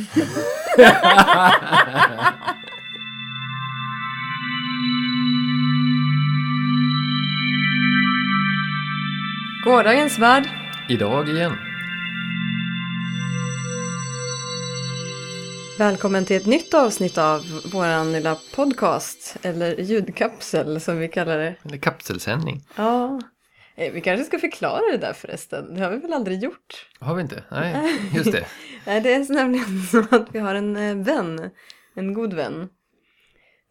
Gårdagens värld. Idag igen. Välkommen till ett nytt avsnitt av våran lilla podcast. Eller ljudkapsel som vi kallar det. Eller kapselsändning. Ja. Eh, Vi kanske ska förklara det där förresten. Det har vi väl aldrig gjort? Har vi inte? Nej, just det. Nej, det är nämligen så att vi har en eh, vän. En god vän.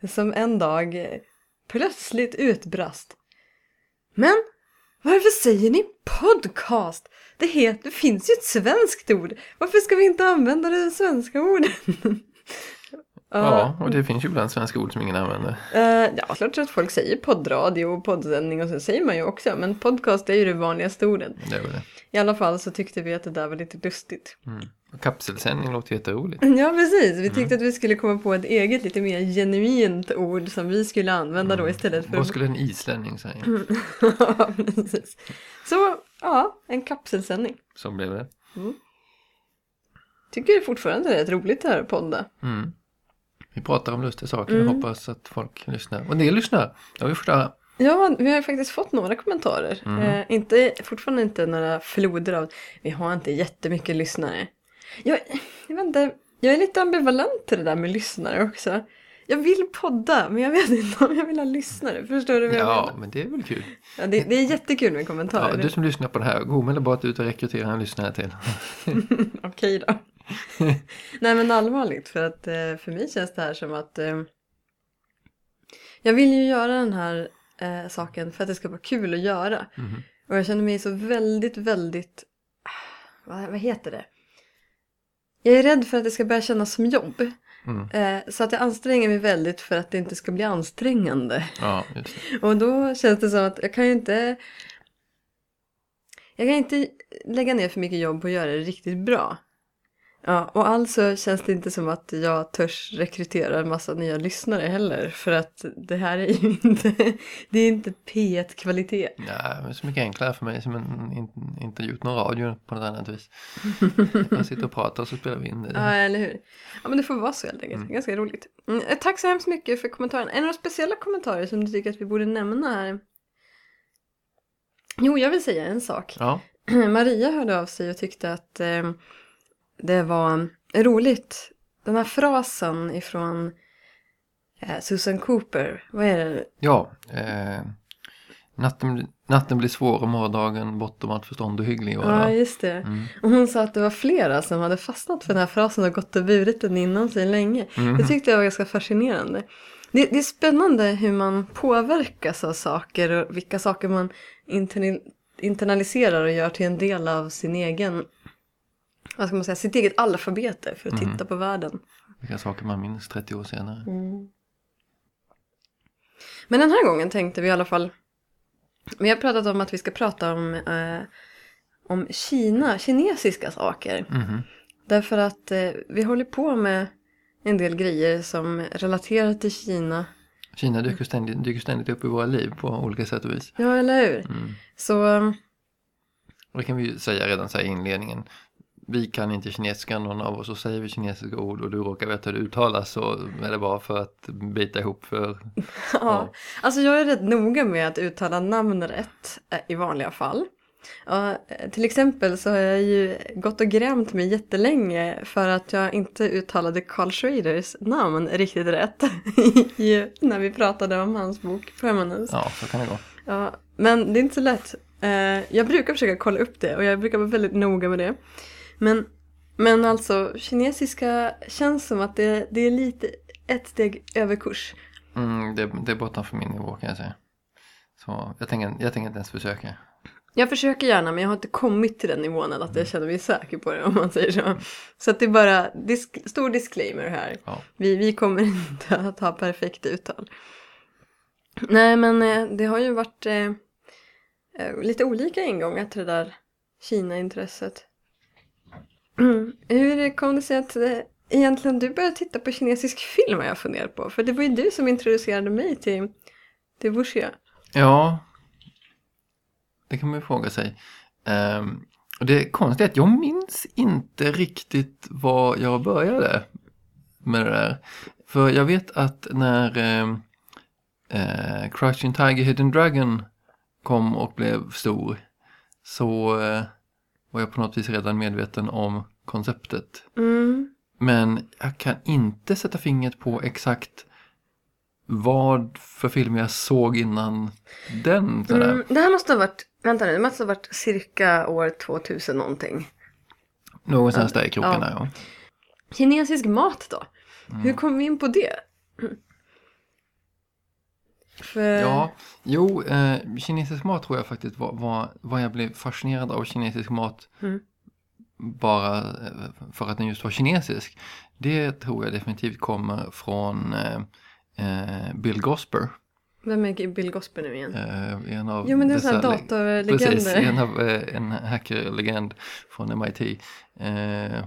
Som en dag eh, plötsligt utbrast. Men varför säger ni podcast? Det, heter, det finns ju ett svenskt ord. Varför ska vi inte använda det svenska ordet? Ja, och det finns ju ibland svenska ord som ingen använder. Eh, ja, klart att folk säger poddradio och poddsändning och så säger man ju också. Men podcast är ju det vanligaste ordet. Det är det. I alla fall så tyckte vi att det där var lite lustigt. Mm. Kapselsändning låter jätteroligt. Ja, precis. Vi tyckte att vi skulle komma på ett eget lite mer genuint ord som vi skulle använda då istället för Vad skulle en islänning säga? Ja, precis. Så, ja, en kapselsändning. Så blev det. Tycker fortfarande det är ett roligt det här att podda. Mm. Vi pratar om lustiga saker och hoppas att folk lyssnar. Och en del lyssnar. Det har vi fått höra. Ja, vi har faktiskt fått några kommentarer. Eh, inte, fortfarande inte några floder av, vi har inte jättemycket lyssnare. Jag, jag vet inte, jag är lite ambivalent till det där med lyssnare också. Jag vill podda, men jag vet inte om jag vill ha lyssnare. Förstår du vad jag Ja, menar? men det är väl kul. Ja, det, det är jättekul med kommentarer. Ja, du som lyssnar på det här, gå omedelbart ut och rekrytera en lyssnare till. Okej då. Nej men allvarligt för att eh, för mig känns det här som att eh, jag vill ju göra den här eh, saken för att det ska vara kul att göra. Mhm. Och jag känner mig så väldigt, väldigt, ah, vad, vad heter det? Jag är rädd för att det ska börja kännas som jobb. Mm. Så att jag anstränger mig väldigt för att det inte ska bli ansträngande. Ja. Och då känns det som att jag kan ju inte Jag kan inte lägga ner för mycket jobb på att göra det riktigt bra. Ja, och alltså känns det inte som att jag törs rekrytera en massa nya lyssnare heller. För att det här är ju inte, det är inte P1-kvalitet. Ja, men så mycket enklare för mig som en, in, inte gjort någon radio på något annat vis. Jag sitter och pratar och så spelar vi in det. Ja, eller hur? Ja, men det får vara så helt enkelt. Ganska roligt. Mm, eh, tack så hemskt mycket för kommentaren. Är det några speciella kommentarer som du tycker att vi borde nämna här? Jo, jag vill säga en sak. Ja, Maria hörde av sig och tyckte att eh, det var roligt. Den här frasen ifrån eh, Susan Cooper. Vad är det? ja. Eh, natten, natten blir svår och morgondagen bortom allt förstånd och hygglig. Ja, just det. Mm. Och hon sa att det var flera som hade fastnat för den här frasen och gått och burit den inom sig länge. Mm. Det tyckte jag var ganska fascinerande. Det, det är spännande hur man påverkas av saker och vilka saker man internaliserar och gör till en del av sin egen, vad ska man säga, sitt eget alfabete för att Mm. titta på världen. Vilka saker man minns 30 år senare. Men den här gången tänkte vi i alla fall, vi har pratat om att vi ska prata om, eh, om Kina, kinesiska saker. Mhm. Därför att eh, vi håller på med en del grejer som relaterar till Kina. Kina dyker ständigt, dyker ständigt upp i våra liv på olika sätt och vis. Ja, eller hur? Mm. Så, Och det kan vi ju säga redan så här i inledningen. Vi kan inte kinesiska någon av oss och säger vi kinesiska ord och du råkar veta hur det uttalas så är det bara för att bita ihop för... ja. Alltså jag är rätt noga med att uttala namn rätt eh, i vanliga fall. Ja, eh, till exempel så har jag ju gått och grämt mig jättelänge för att jag inte uttalade Carl Schraders namn riktigt rätt när vi pratade om hans bok Permanence. Ja, så kan det gå. Ja, men det är inte så lätt. Eh, jag brukar försöka kolla upp det och jag brukar vara väldigt noga med det. Men, men alltså, kinesiska känns som att det, det är lite ett steg över kurs. Mm, det, det är bortanför min nivå kan jag säga. Så jag tänker, jag tänker inte ens försöka. Jag försöker gärna men jag har inte kommit till den nivån än att jag känner mig säker på det om man säger så. Så att det är bara disk, stor disclaimer här. Ja. Vi, vi kommer inte att ha perfekt uttal. Nej men eh, det har ju varit eh, eh, lite olika ingångar till det där Kina-intresset. Mm. Hur kom det sig att eh, egentligen du började titta på kinesisk film har jag funderat på? För det var ju du som introducerade mig till, till Wuxia. Ja, det kan man ju fråga sig. Um, Och det konstiga är att jag minns inte riktigt var jag började med det där. För jag vet att när um, uh, Crouching Tiger Hidden Dragon kom och blev stor så uh, var jag på något vis redan medveten om konceptet. Mm. Men jag kan inte sätta fingret på exakt vad för film jag såg innan den. Sådär. Mm, det här måste ha varit, vänta nu, det måste ha varit cirka år 2000 någonting. Någonstans där i krokarna, ja. Kinesisk mat då? Mm. Hur kom vi in på det? För, Ja, jo, eh, kinesisk mat tror jag faktiskt var, var vad jag blev fascinerad av kinesisk mat. Mm. Bara eh, för att den just var kinesisk. Det tror jag definitivt kommer från eh, eh, Bill Gosper. Vem är Bill Gosper nu igen? Eh, en av Jo men det är sån här le- Precis, datorlegender. en, av, eh, en hackerlegend från MIT. Eh,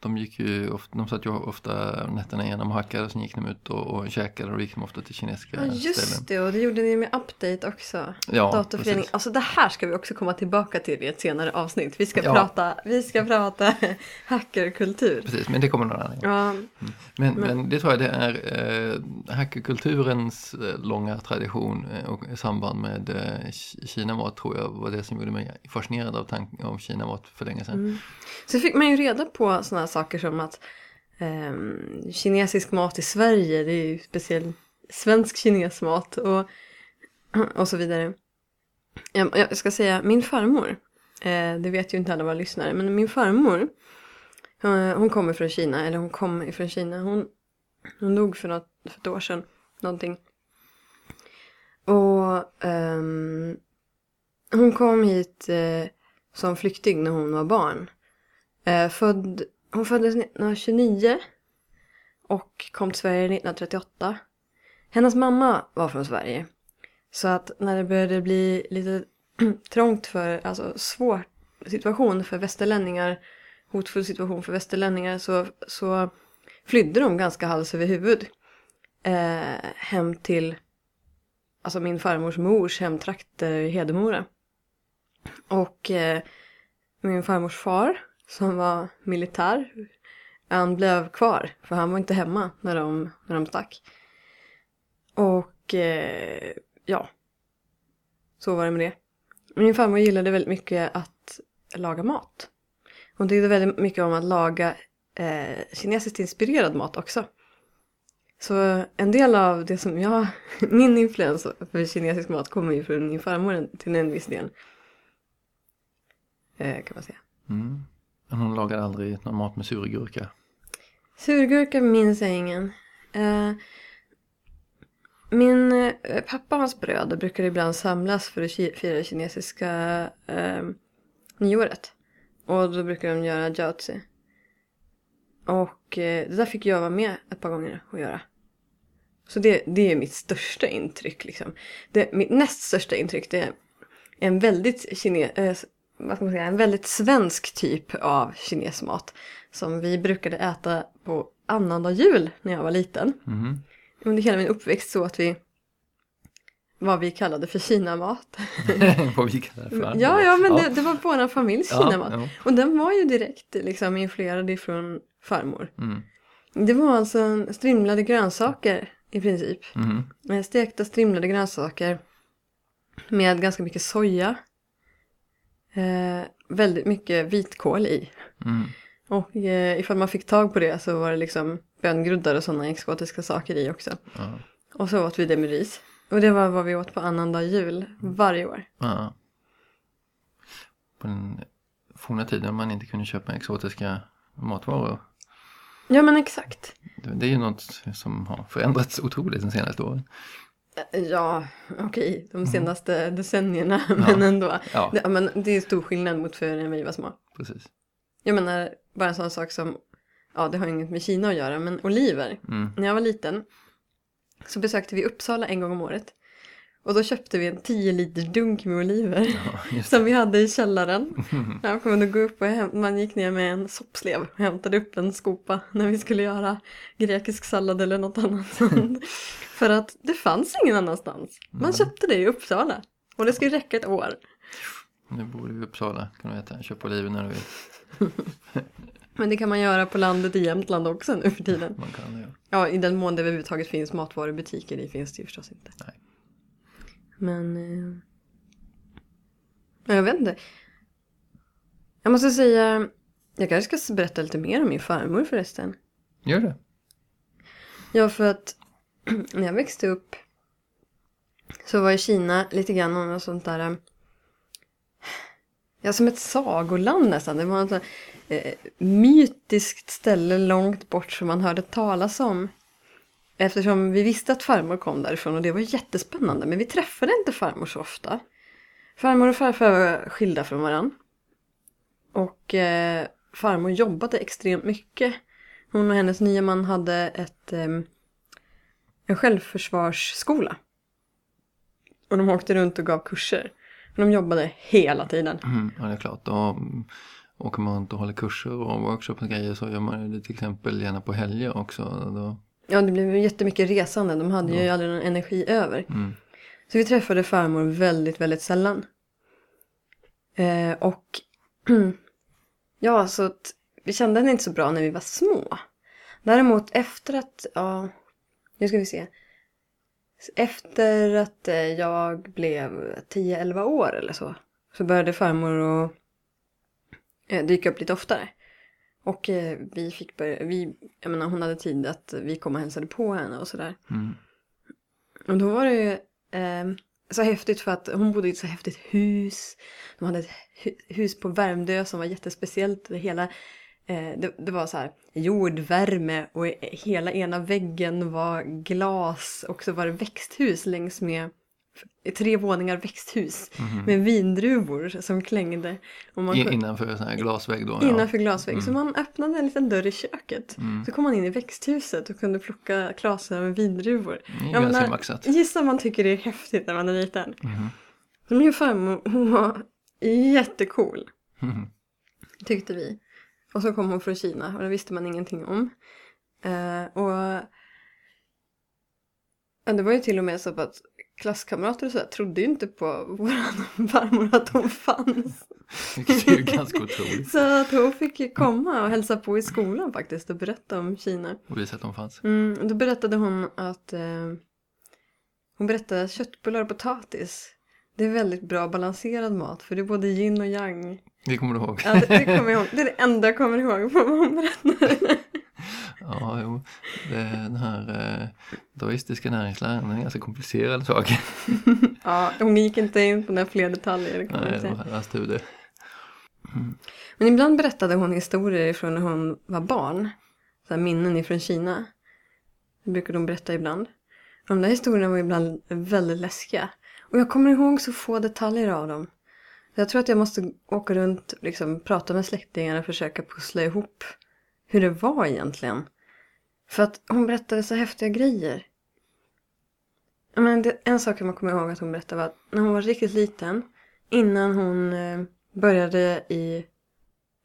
de gick ju ofta, de satt ju ofta nätterna igenom och hackade och sen gick de ut och, och käkade och gick de ofta till kinesiska Ja just ställen. det och det gjorde ni med Update också. Ja, Datorförening. precis. Alltså det här ska vi också komma tillbaka till i ett senare avsnitt. Vi ska Ja. prata, vi ska prata hackerkultur. Precis, men det kommer någon annan. Ja, Men, Men- men det tror jag det är eh, hackerkulturens eh, långa tradition eh, och i samband med eh, Ki- Kinamat tror jag var det som gjorde mig fascinerad av tanken om Kinamat för länge sedan. Mm. Så fick man ju reda på sådana saker som att ehm, kinesisk mat i Sverige, det är ju speciell svensk kinesmat och, och så vidare. Jag, jag ska säga, min farmor, eh, det vet ju inte alla våra lyssnare, men min farmor, hon, hon kommer från Kina, eller hon kom ifrån Kina. Hon, hon dog för, något, för ett år sedan, någonting. Och um, hon kom hit eh, som flykting när hon var barn. Eh, född, hon föddes 1929 och kom till Sverige 1938. Hennes mamma var från Sverige. Så att när det började bli lite trångt för, alltså svår situation för västerlänningar, hotfull situation för västerlänningar så, så flydde de ganska hals över huvud eh, hem till alltså min farmors mors hemtrakter i Hedemora. Och eh, min farmors far som var militär han blev kvar för han var inte hemma när de, när de stack. Och eh, ja, så var det med det. Min farmor gillade väldigt mycket att laga mat. Hon tyckte väldigt mycket om att laga eh, kinesiskt inspirerad mat också. Så en del av det som jag, min influens för kinesisk mat kommer ju från min farmor till en viss del. Eh, kan man säga. Mm. Men hon lagade aldrig någon mat med surgurka. Surgurka minns jag ingen. Eh, min eh, pappa och hans bröder brukar ibland samlas för att ki- fira kinesiska eh, nyåret. Och då brukar de göra jiaozi. Och eh, det där fick jag vara med ett par gånger och göra. Så det, det är mitt största intryck liksom. Det, mitt näst största intryck det är en väldigt kines eh, vad ska man säga, en väldigt svensk typ av kinesmat. Som vi brukade äta på annandag jul när jag var liten. Mhm. Under hela min uppväxt så att vi vad vi kallade för kinamat. Vad vi kallar det för. ja, ja, men det, det var vår familjs Ja, kinamat. ja. Och den var ju direkt liksom influerad ifrån farmor. Mm. Det var alltså strimlade grönsaker i princip. Eh, Stekta strimlade grönsaker med ganska mycket soja. Eh, väldigt mycket vitkål i. Mm. Och eh, ifall man fick tag på det så var det liksom böngroddar och sådana exotiska saker i också. Ja. Och så åt vi det med ris. Och det var vad vi åt på annandag jul varje år. Ja. På den forna tiden man inte kunde köpa exotiska matvaror. Ja men exakt. Det, det är ju något som har förändrats otroligt de senaste åren. Ja, okej, de senaste decennierna. Men ändå. Ja, Det, ja, men det är stor skillnad mot för när vi var små. precis. Jag menar, bara en sån sak som, ja det har inget med Kina att göra, men oliver. Mm. När jag var liten så besökte vi Uppsala en gång om året. Och då köpte vi en 10 liters dunk med oliver. Ja, Som vi hade i källaren. Jag att gå upp och häm- man gick ner med en soppslev och hämtade upp en skopa när vi skulle göra grekisk sallad eller något annat sånt. För att det fanns ingen annanstans. Man köpte det i Uppsala. Och det skulle räcka ett år. Nu bor du i Uppsala kan du veta. Kör på livet när du vill. Men det kan man göra på landet i Jämtland också nu för tiden. Man kan det. ja. Ja, i den mån det överhuvudtaget finns matvarubutiker, det finns det ju förstås inte. Nej. Men... Eh, ja, jag vet inte. Jag måste säga, jag kanske ska berätta lite mer om min farmor förresten. Gör det. Ja, för att när jag växte upp så var ju Kina lite grann något sånt där... eh, Ja, som ett sagoland nästan. Det var ett eh, mytiskt ställe långt bort som man hörde talas om. Eftersom vi visste att farmor kom därifrån och det var jättespännande. Men vi träffade inte farmor så ofta. Farmor och farfar var skilda från varann. Och eh, farmor jobbade extremt mycket. Hon och hennes nya man hade ett, eh, en självförsvarsskola. Och de åkte runt och gav kurser. De jobbade hela tiden. Mm, ja, det är klart. Då åker man runt och håller kurser och workshops och grejer så gör man ju det till exempel gärna på helger också. Då, Ja, det blev jättemycket resande. De hade ju aldrig någon energi över. mm, Så vi träffade farmor väldigt, väldigt sällan. Eh, och ja, så att vi kände henne inte så bra när vi var små. Däremot efter att, ja, nu ska vi se. Efter att eh, jag blev 10-11 år eller så. Så började farmor att eh, dyka upp lite oftare. Och eh, vi fick börja, vi, jag menar hon hade tid att vi kom och hälsade på henne och sådär. mm, Och då var det ju eh, så häftigt för att hon bodde i ett så häftigt hus. De hade ett hu- hus på Värmdö som var jättespeciellt. Det hela eh, det, det var så här jordvärme och hela ena väggen var glas och så var det växthus längs med tre våningar växthus med vindruvor som klängde. Och man I, kunde- innanför en sån här glasvägg då. ja. Innanför glasvägg. Så man öppnade en liten dörr i köket. Så kom man in i växthuset och kunde plocka klasar med vindruvor. Jag ganska menar, maxat. Gissa man tycker det är häftigt när man är liten. Mhm. Min farmor hon var jättecool. Mhm. Tyckte vi. Och så kom hon från Kina och det visste man ingenting om. Eh, och ja, det var ju till och med så att klasskamrater och så där trodde ju inte på våran farmor att hon fanns. Vilket är ju ganska otroligt. Så att hon fick ju komma och hälsa på i skolan faktiskt och berätta om Kina. Och visa att de fanns. Mm, då berättade hon att eh, hon berättade att köttbullar och potatis det är väldigt bra balanserad mat för det är både yin och yang. Det kommer du ihåg? Ja, det, det, kommer jag ihåg. det är det enda jag kommer ihåg på vad hon berättade. Ja, jo. Det, den här eh, daoistiska näringsläran är en ganska komplicerad sak. Ja, hon gick inte in på några fler detaljer. Kan Nej, det var hennes studie. Men ibland berättade hon historier från när hon var barn. Så minnen ifrån Kina. Det brukade hon berätta ibland. Och de där historierna var ibland väldigt läskiga. Och jag kommer ihåg så få detaljer av dem. Jag tror att jag måste åka runt, liksom, prata med släktingar och försöka pussla ihop hur det var egentligen. För att hon berättade så häftiga grejer. Men det, en sak man kommer ihåg att hon berättade var att när hon var riktigt liten, innan hon eh, började i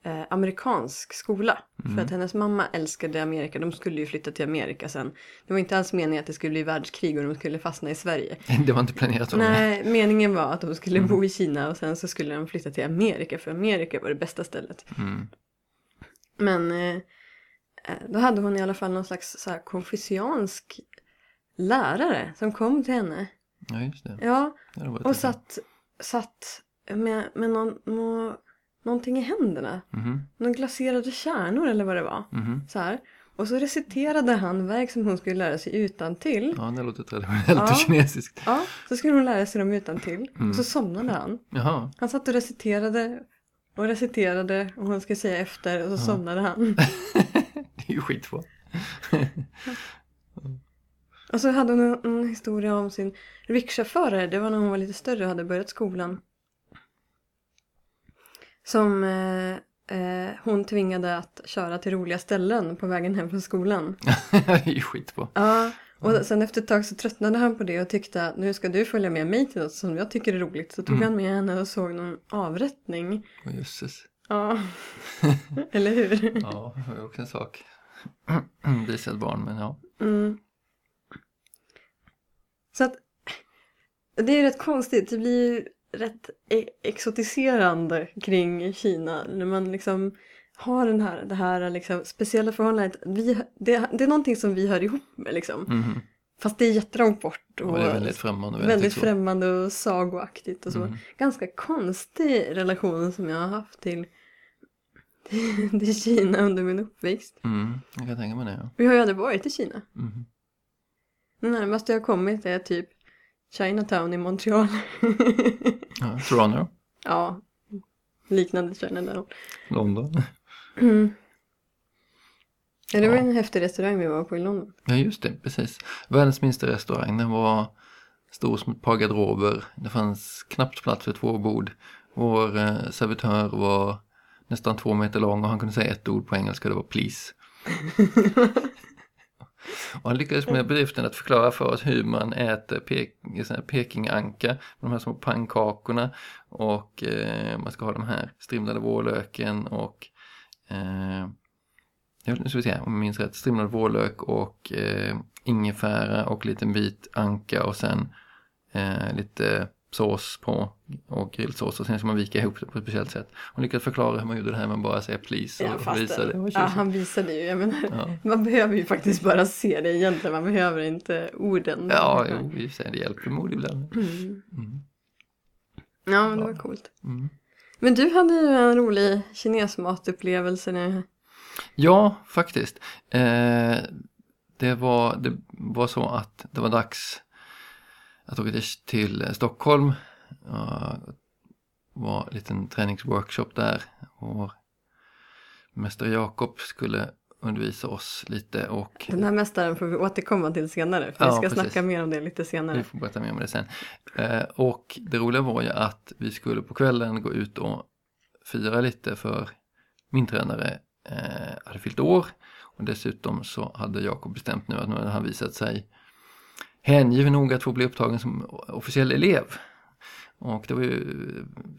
eh, amerikansk skola. För att hennes mamma älskade Amerika. De skulle ju flytta till Amerika sen. Det var inte alls meningen att det skulle bli världskrig och de skulle fastna i Sverige. Det var inte planerat så. Nej, meningen var att de skulle bo i Kina och sen så skulle de flytta till Amerika. För Amerika var det bästa stället. Mm. Men eh, eh, då hade hon i alla fall någon slags så här, konfuciansk lärare som kom till henne. Ja, just det. Ja, det och satt, satt med, med någon, nå, någonting i händerna. Mhm, Någon glaserade kärnor eller vad det var. mhm. Så här. Och så reciterade han verk som hon skulle lära sig utan till. Ja, det låter traditionellt Ja. och kinesiskt. Ja, så skulle hon lära sig dem utan till. Mm. Och så somnade han. Jaha, Han satt och reciterade och reciterade och hon skulle säga efter och så somnade han. det är ju skitbra. Och så hade hon en, historia om sin rickchaufförer. Det var när hon var lite större och hade börjat skolan. Som eh, eh, hon tvingade att köra till roliga ställen på vägen hem från skolan. det är ju skitbra. Ja, och sen efter ett tag så tröttnade han på det och tyckte att nu ska du följa med mig till något som jag tycker är roligt. Så tog Mm. han med henne och såg någon avrättning. Åh jösses. Ja, eller hur? Ja, det var också en sak. Visa ett barn, men ja. Mm. Så att det är rätt konstigt. Det blir ju rätt e- exotiserande kring Kina. När man liksom har den här, det här liksom speciella förhållandet. Vi, det, det är någonting som vi hör ihop med liksom. Mhm. Fast det är jättelångt bort. Och, Och väldigt främmande. väldigt exotiskt. främmande och sagoaktigt och så. Mm. Ganska konstig relation som jag har haft till, till Kina under min uppväxt. Mm, jag kan tänka mig det. Ja. Vi har ju aldrig varit i Kina. Mhm. Det närmaste jag har kommit är typ Chinatown i Montreal. Ja, Toronto, ja, liknande Chinatown. London. Mm. Ja, det var en häftig restaurang vi var på i London. Ja, just det, precis. Världens minsta restaurang. Den var stor som ett par garderober. Det fanns knappt plats för två bord. Vår eh, servitör var nästan två meter lång och han kunde säga ett ord på engelska, det var please. och han lyckades med bedriften att förklara för oss hur man äter pek, pekinganka med de här små pannkakorna och eh, man ska ha de här strimlade vårlöken och eh, Ja, nu ska vi se, om jag minns rätt, strimlad vårlök och eh, ingefära och liten bit anka och sen eh, lite sås på och grillsås och sen ska man vika ihop det på ett speciellt sätt. Hon lyckades förklara hur man gjorde det här med att bara säga please och, och visa det. Ja, han visade ju. Jag menar, Ja. Man behöver ju faktiskt bara se det egentligen. Man behöver inte orden. Ja, jo, i och för sig, det hjälper med ord ibland. Mm. Mm. Ja, men det var coolt. Mm. Men du hade ju en rolig kinesmatupplevelse nu. Ja, faktiskt. Eh, det, var, det var så att det var dags att åka till, Stockholm. Det var en liten träningsworkshop där. Och Mästare Jakob skulle undervisa oss lite och Den här mästaren får vi återkomma till senare. För Ja, vi ska precis. snacka mer om det lite vi senare. får berätta mer om det sen. Eh, och det roliga var ju att vi skulle på kvällen gå ut och fira lite för min tränare eh, hade fyllt år och dessutom så hade Jakob bestämt nu att nu hade han visat sig hängiven nog att få bli upptagen som officiell elev. Och det var ju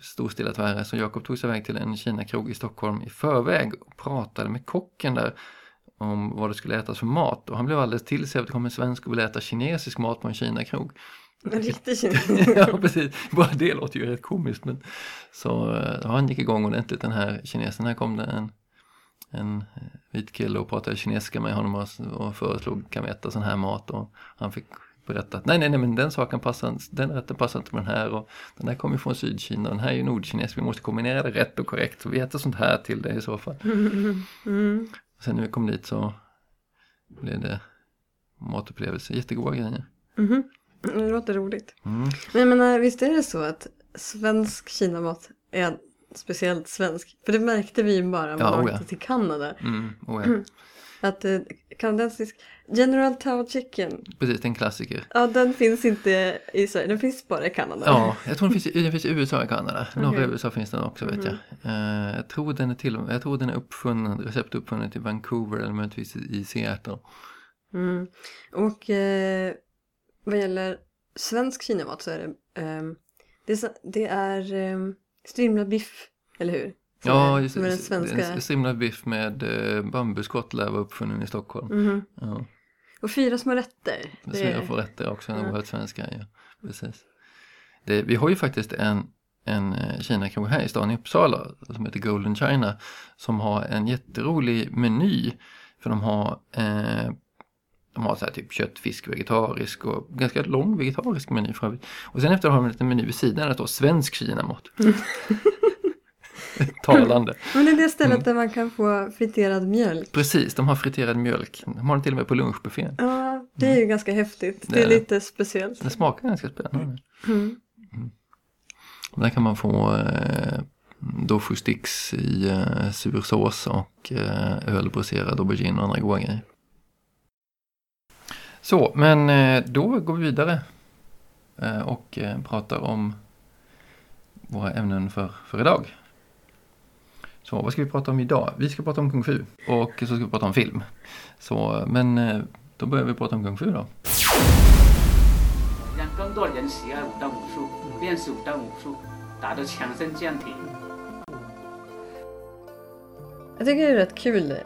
storstilat värre så Jakob tog sig iväg till en Kina-krog i Stockholm i förväg och pratade med kocken där om vad det skulle ätas för mat och han blev alldeles till sig att det kom en svensk och ville äta kinesisk mat på en Kina-krog. En riktig kines. ja precis, bara det låter ju rätt komiskt men så eh, han gick igång ordentligt den här kinesen. Här kom det en, en vit kille och pratade kinesiska med honom och, och föreslog kan vi äta sån här mat och han fick berätta att nej nej nej men den saken passar, den rätten passar inte med den här och den här kommer från Sydkina och den här är ju nordkines, vi måste kombinera det rätt och korrekt så vi äter sånt här till det i så fall. Mm. Sen när vi kom dit så blev det matupplevelse, jättegoda grejer. Mhm. Det låter roligt. Mm. Men jag menar, visst är det så att svensk kinamat är speciellt svensk? För det märkte vi ju bara när vi oh ja. åkte till Kanada. Mm, oh ja. Att eh, kanadensisk General Tao Chicken, Precis, det är en klassiker. ja den finns inte i Sverige, den finns bara i Kanada. Ja, jag tror den finns, i- den finns i USA och Kanada. Norra Okej. USA finns den också vet jag. Eh, jag, tror den är till, jag tror den är uppfunnen, recept uppfunnet i Vancouver eller möjligtvis i Seattle. Mm. Och eh, vad gäller svensk kinamat så är det, ehm, det det är ehm, strimlad biff, eller hur? Som Ja, just som är den det. svenska. En strimlad biff med eh, bambuskott lär vara uppfunnen i Stockholm. Mhm. Ja, Och fyra små rätter. det är... jag får rätt där också, en Ja. oerhört svensk grej. Ja. Precis. Det, vi har ju faktiskt en, en eh, Kina-krog här i stan i Uppsala som heter Golden China som har en jätterolig meny. För de har eh, de har så typ kött, fisk, vegetarisk och ganska lång vegetarisk meny för övrigt. Och sen efter har de en liten meny vid sidan där det står svensk Kinamat. Talande. Men det är det stället Mm. där man kan få friterad mjölk. Precis, de har friterad mjölk. De har den till och med på lunchbuffén. Ja, det är ju ganska häftigt. Det Det är det. lite speciellt. Den smakar ganska spännande. Mm. Där kan man få eh, tofu sticks i eh, sur sås och eh, ölbrasserad aubergine och andra goda grejer. Så, men eh, då går vi vidare eh, och eh, pratar om våra ämnen för, för idag. Så vad ska vi prata om idag? Vi ska prata om kung fu och så ska vi prata om film. Så, men eh, då börjar vi prata om kung fu då. Jag tycker det är rätt kul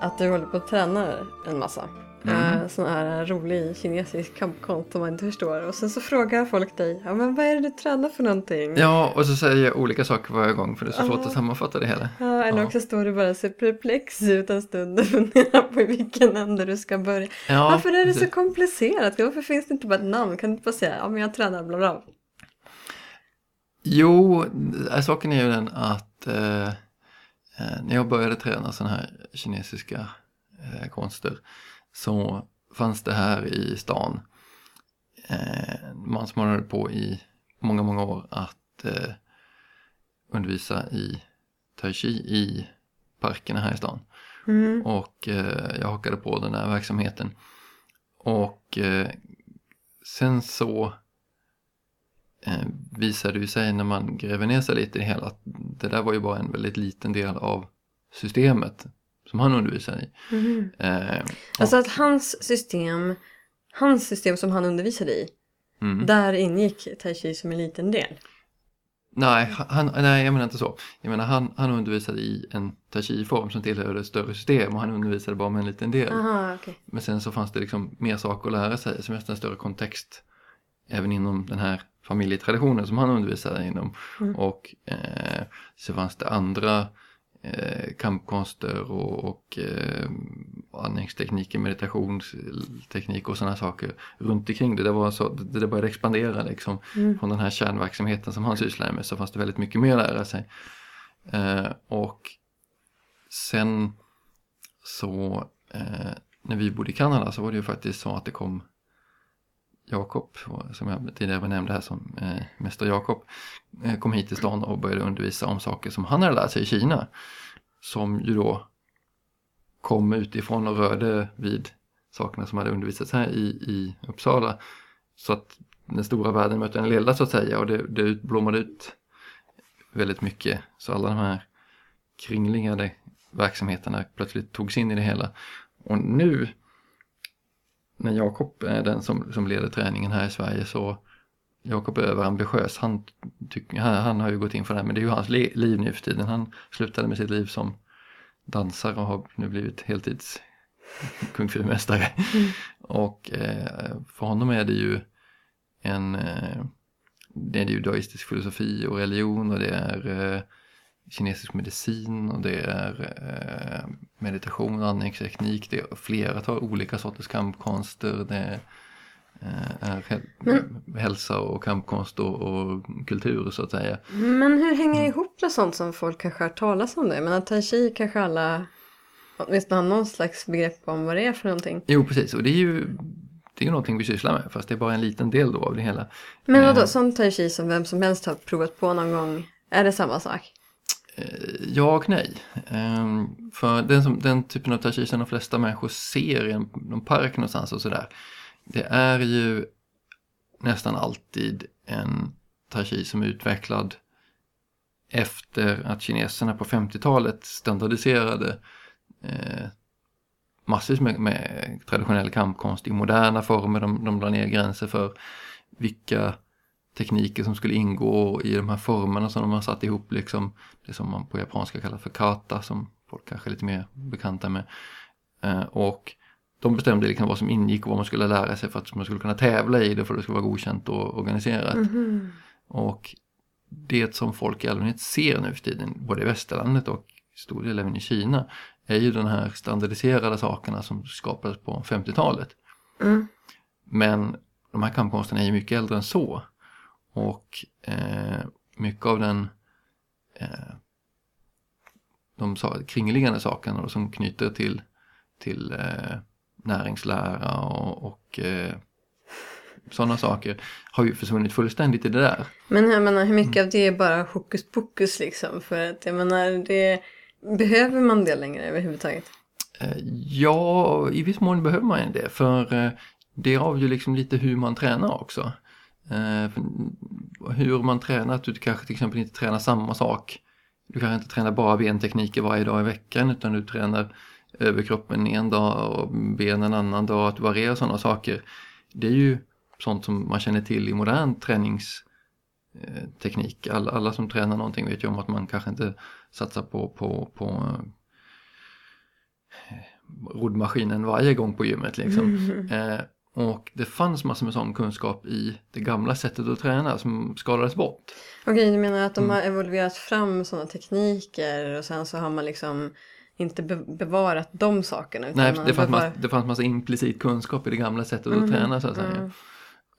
att du håller på och tränar en massa. Mm. Eh, Sån här rolig kinesisk kampkonst som man inte förstår. Och sen så frågar folk dig, ja men vad är det du tränar för någonting? Ja, och så säger jag olika saker varje gång för det är så svårt att sammanfatta det hela. Ja, eller Ja. också står du bara och ser perplex ut en stund och funderar på i vilken ände du ska börja. Ja, Varför är det så precis. komplicerat? Varför finns det inte bara ett namn? Kan du inte bara säga, ja men jag tränar bla bla. Jo, äh, saken är ju den att eh, eh, när jag började träna sådana här kinesiska eh, konster så fanns det här i stan eh, man som hållit på i många, många år att eh, undervisa i tai chi i parkerna här i stan. Mm. Och eh, jag hakade på den här verksamheten. Och eh, sen så eh, visade det sig när man gräver ner sig lite i hela att det där var ju bara en väldigt liten del av systemet som han undervisade i. Mhm. Eh, Alltså att hans system, hans system som han undervisade i, mm. där ingick tai chi som en liten del. nej, han, nej, jag menar inte så. Jag menar han, han undervisade i en tai chi-form som tillhörde ett större system och han undervisade bara med en liten del. Aha, okej. Men sen så fanns det liksom mer saker att lära sig, som en större kontext även inom den här familjetraditionen som han undervisade inom. Mm. Och eh, så fanns det andra eh, kampkonster och, och eh, andningstekniker, meditationsteknik och sådana saker runt omkring det. Det, var så, det, det började expandera liksom. Mm. Från den här kärnverksamheten som han sysslade med så fanns det väldigt mycket mer att lära sig. Eh, och sen så eh, när vi bodde i Kanada så var det ju faktiskt så att det kom Jakob, som jag tidigare nämnde här som eh, Mäster Jakob, eh, kom hit till stan och började undervisa om saker som han hade lärt sig i Kina. Som ju då kom utifrån och rörde vid sakerna som hade undervisats här i, i Uppsala. Så att den stora världen mötte den lilla så att säga och det, det blommade ut väldigt mycket. Så alla de här kringliggande verksamheterna plötsligt togs in i det hela. Och nu när Jakob är den som, som leder träningen här i Sverige så Jakob är överambitiös. Han, tycker, han, han har ju gått in för det här men det är ju hans li, liv nu för tiden. Han slutade med sitt liv som dansare och har nu blivit heltids kung fu-mästare. Och eh, för honom är det ju en eh, det är ju daistisk filosofi och religion och det är eh, kinesisk medicin och det är eh, meditation och andningsteknik. Det är flera olika sorters kampkonster. Det eh, är häl- hälsa och kampkonst och, och kultur så att säga. Men hur hänger det ihop med sånt som folk kanske har talas om det? Men att tai chi kanske alla åtminstone har någon slags begrepp om vad det är för någonting. Jo precis och det är ju det är ju någonting vi sysslar med fast det är bara en liten del då av det hela. Men vadå, Eh. tai chi som vem som helst har provat på någon gång, är det samma sak? Eh, ja och nej. Ehm, för den, som, den typen av tai som de flesta människor ser i en, någon park någonstans och sådär. Det är ju nästan alltid en tai som är utvecklad efter att kineserna på 50-talet standardiserade eh, massvis med, med traditionell kampkonst i moderna former. De, de la ner gränser för vilka tekniker som skulle ingå i de här formerna som de har satt ihop liksom det som man på japanska kallar för kata som folk kanske är lite mer bekanta med. Eh, och de bestämde liksom vad som ingick och vad man skulle lära sig för att man skulle kunna tävla i det för att det skulle vara godkänt och organiserat. Mhm. Och det som folk i allmänhet ser nu för tiden, både i västerlandet och i stor del även i Kina, är ju de här standardiserade sakerna som skapades på 50-talet. Mm. Men de här kampkonsterna är ju mycket äldre än så. Och eh, mycket av den eh, de kringliggande sakerna då, som knyter till, till eh, näringslära och, och eh, sådana saker har ju försvunnit fullständigt i det där. Men jag menar, hur mycket av det är bara hokus pokus liksom? För att jag menar, det, behöver man det längre överhuvudtaget? Eh, Ja, i viss mån behöver man det för eh, det avgör ju liksom lite hur man tränar också. Eh, Hur man tränar, att du kanske till exempel inte tränar samma sak. Du kanske inte tränar bara bentekniker varje dag i veckan utan du tränar överkroppen en dag och benen en annan dag, att du varierar sådana saker. Det är ju sånt som man känner till i modern träningsteknik. Alla, alla som tränar någonting vet ju om att man kanske inte satsar på, på, på roddmaskinen varje gång på gymmet liksom. Eh, och det fanns massor med sån kunskap i det gamla sättet att träna som skalades bort. Okej, du menar att de Mm. har evolverat fram sådana tekniker och sen så har man liksom inte be- bevarat de sakerna? Nej, det fanns, bevar- massa, det fanns massa implicit kunskap i det gamla sättet att Mhm, träna så att säga.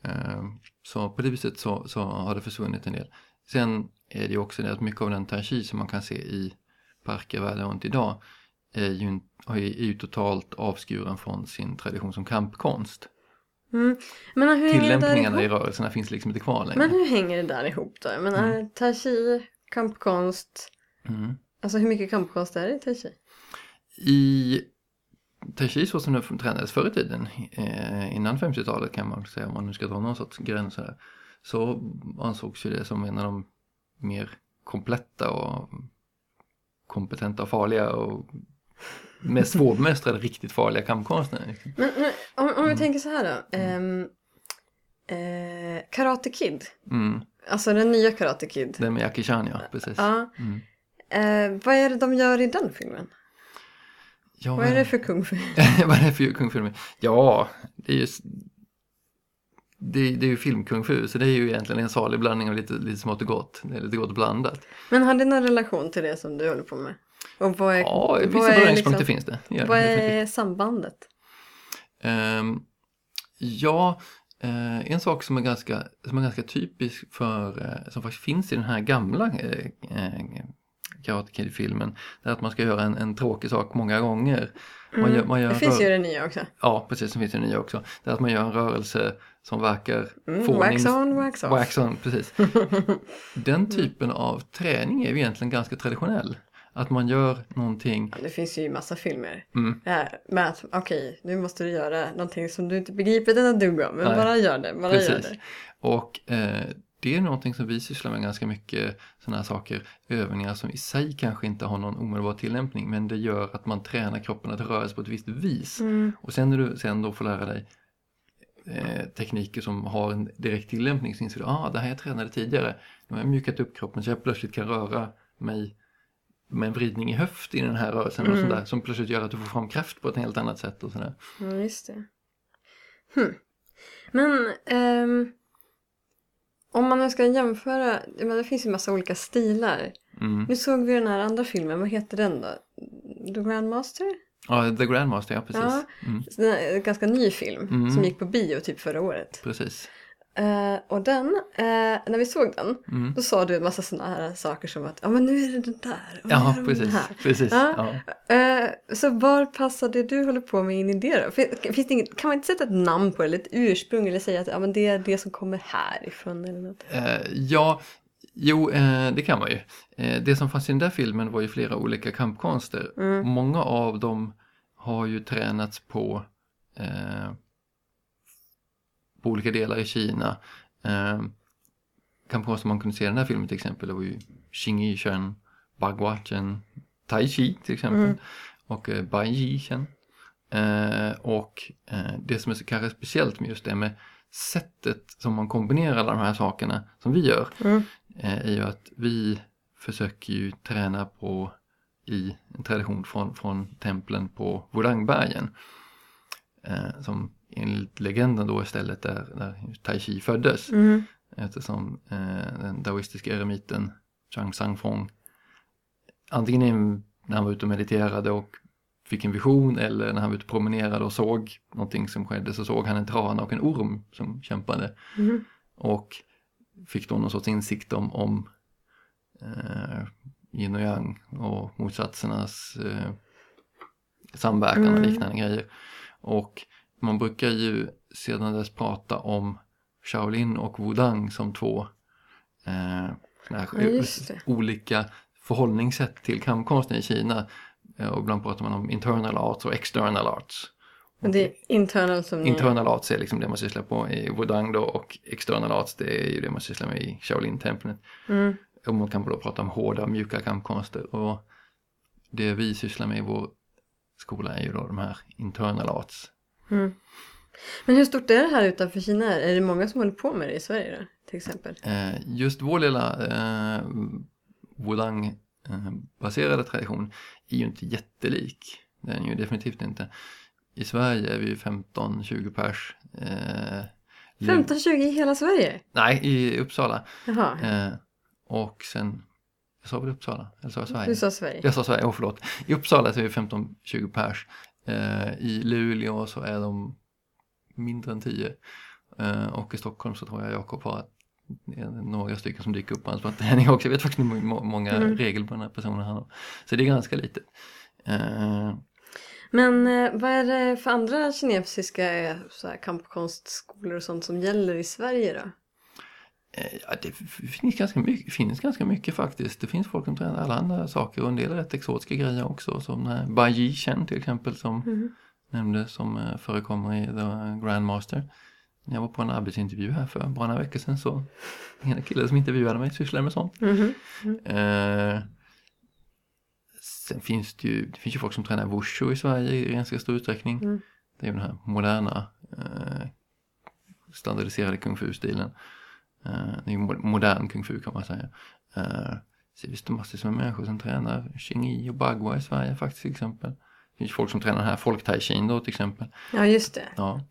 mm. Så på det viset så, så har det försvunnit en del. Sen är det ju också det att mycket av den tai som man kan se i parker världen runt idag är ju- är ju totalt avskuren från sin tradition som kampkonst. Mm. Men hur Tillämpningarna i rörelserna finns liksom inte kvar längre. Men hur hänger det där ihop då? Jag menar, Mm. tai chi, kampkonst. Mm. Alltså hur mycket kampkonst är det i tai chi? I tai chi så som det tränades förr i tiden, eh, innan 50-talet kan man säga om man nu ska dra någon sorts gräns här, så ansågs ju det som en av de mer kompletta och kompetenta och farliga och mest svårbemästrade riktigt farliga kampkonsterna. Liksom. Men, men om, om vi tänker så här då. ehm, eh, Karate Kid. Mm. Alltså den nya Karate Kid. Det med Jackie Chan ja, precis. Ja. Mm. Eh, vad är det de gör i den filmen? Ja, Vad är det för kung fu? Vad är det för kung fu? Ja, det är ju det, det är ju filmkung fu, så det är ju egentligen en salig blandning av lite, lite smått och gott. Det är lite gott blandat. Men har det någon relation till det som du håller på med? Och vad är, Ja, vad vissa beröringspunkter liksom- finns det. Ja, Vad är sambandet? Ehm, ja, eh, en sak som är ganska, som är ganska typisk för, eh, som faktiskt finns i den här gamla eh, Karate Kid-filmen, det är att man ska göra en, en tråkig sak många gånger. Man gör, man gör Mm. Det finns ju det nya också. Ja, precis som finns i den nya också. Det är att man gör en rörelse som verkar Mm, fånig. wax on, wax off. Wax on, precis. Den typen av träning är ju egentligen ganska traditionell. Att man gör någonting, Ja, det finns ju massa filmer. mm, Äh, med att okej, nu måste du göra någonting som du inte begriper enda dugg om. Men Nej. bara gör det, bara gör precis. det. Och eh, det är någonting som vi sysslar med ganska mycket, sådana här saker, övningar som i sig kanske inte har någon omedelbar tillämpning, men det gör att man tränar kroppen att röra sig på ett visst vis. Mm. Och sen när du sen då får lära dig eh, tekniker som har en direkt tillämpning så inser du, ah det här jag tränade tidigare, nu har jag mjukat upp kroppen så jag plötsligt kan röra mig med en vridning i höft i den här rörelsen och Mm. sådär, som plötsligt gör att du får fram kraft på ett helt annat sätt och sådär. Ja, just det. Hm. Men ehm, om man nu ska jämföra, menar, det finns ju massa olika stilar. Mm. Nu såg vi den här andra filmen, vad heter den då? The Grandmaster? Ja, The Grandmaster, ja precis. Ja. Mm, en ganska ny film Mm. som gick på bio typ förra året. precis. Eh, och den, eh, när vi såg den, Mm. då sa du en massa sådana här saker som att ja men nu är det den där och nu Ja, är det den precis. här. precis. Ja. Ja. Eh, så var passar det du håller på med in i det då? Fin- Finns det inget, kan man inte sätta ett namn på det, eller ett ursprung eller säga att ja, men det är det som kommer härifrån eller något? Eh, ja, jo, eh, det kan man ju. Eh, det som fanns i den där filmen var ju flera olika kampkonster. Mm. Många av dem har ju tränats på, eh, på olika delar i Kina. Eh, kampkonster man kunde se den här filmen till exempel, det var ju Xing Chen, Bagua Chen, Tai Chi till exempel Mm. och eh, Bai Yi Chen. Eh, och eh, det som är så kanske speciellt med just det med sättet som man kombinerar alla de här sakerna som vi gör Mm. eh, är ju att vi försöker ju träna på i en tradition från, från templen på Wurangbergen. Eh, som enligt legenden då istället där, där Tai Chi föddes. Mm. Eftersom eh, den daoistiska eremiten Chang Sangfong antingen när han var ute och mediterade och fick en vision eller när han var ute och promenerade och såg någonting som skedde så såg han en trana och en orm som kämpade Mm. och fick då någon sorts insikt om, om eh, yin och yang och motsatsernas eh, samverkan och Mm. liknande grejer. Och man brukar ju sedan dess prata om Shaolin och Wudang som två eh, Ja, olika förhållningssätt till kampkonsten i Kina. Eh, Och ibland pratar man om internal arts och external arts. Men det är internal som ni... Internal arts är liksom det man sysslar på i Wudang då och external arts det är ju det man sysslar med i Shaolin-templet. Mm. Man kan då prata om hårda och mjuka kampkonster och det vi sysslar med i vår skola är ju då de här internal arts. Mm. Men hur stort är det här utanför Kina? Är det många som håller på med det i Sverige då? Till exempel? Eh, just vår lilla eh, Wudang eh, tradition är ju inte jättelik Det är den ju definitivt inte. I Sverige är vi 15-20 pers. Eh, Lu- 15-20 i hela Sverige? Nej, i Uppsala. Jaha, Eh, och sen, jag sa väl Uppsala? Eller sa jag Sverige? du sa Sverige. Jag sa Sverige, åh förlåt. I Uppsala så är vi 15-20 pers. Eh, I Luleå så är de mindre än 10. Eh, och i Stockholm så tror jag Jakob har några stycken som dyker upp på hans träning också. Jag vet faktiskt hur må- många Mm. regelbundna personer han har. Så det är ganska litet. Eh, Men eh, vad är det för andra kinesiska eh, så här, kampkonstskolor och sånt som gäller i Sverige då? Eh, Ja, det finns ganska, mycket, finns ganska mycket faktiskt. Det finns folk som tränar alla andra saker och en del rätt exotiska grejer också. Som här Bai Chen till exempel som Mhm. nämnde som eh, förekommer i The Grandmaster. Jag var på en arbetsintervju här för bara några veckor sedan så en kille som intervjuade mig sysslade med sånt. Mhm. Eh, sen finns det ju, det finns ju folk som tränar wushu i Sverige i ganska stor utsträckning. Mm. Det är ju den här moderna eh, standardiserade kung fu-stilen. Eh, det är ju mo- modern kung fu kan man säga. Eh, så det massor med människor som tränar Xingyi och Bagua i Sverige faktiskt till exempel. Det finns folk som tränar här folk-tai-chin då till exempel. Ja, just det. Ja.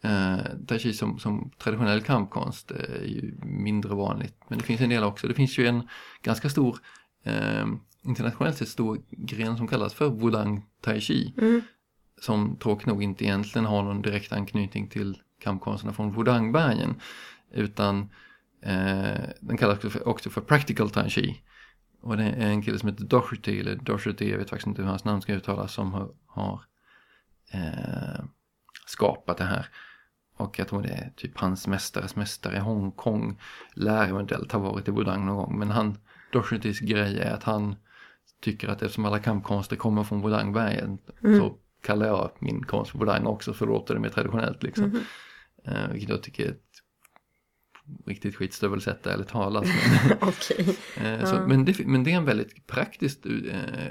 Eh, tai chi som, som traditionell kampkonst är ju mindre vanligt. Men det finns en del också. Det finns ju en ganska stor, eh, internationellt sett stor gren som kallas för Wudang Tai Chi. Mm. Som tråkigt nog inte egentligen har någon direkt anknytning till kampkonsterna från Wudangbergen. Utan den kallas också för, Practical Tai Chi. Och det är en kille som heter Doherty, eller Doherty, jag vet faktiskt inte hur hans namn ska uttalas, som har, eh, skapat det här. Och jag tror det är typ hans mästares mästare i Hongkong lär eventuellt ha varit i Wudang någon gång. Men han, Dohertys grej är att han tycker att eftersom alla kampkonster kommer från Wudangbergen Mm. så kallar jag min konst för Wudang också för då låter det mer traditionellt liksom. Mhm. Eh, vilket jag tycker är riktigt skitstövelsätt ärligt talat. Men, eh, så, Ja. men, det, men det är en väldigt praktiskt eh,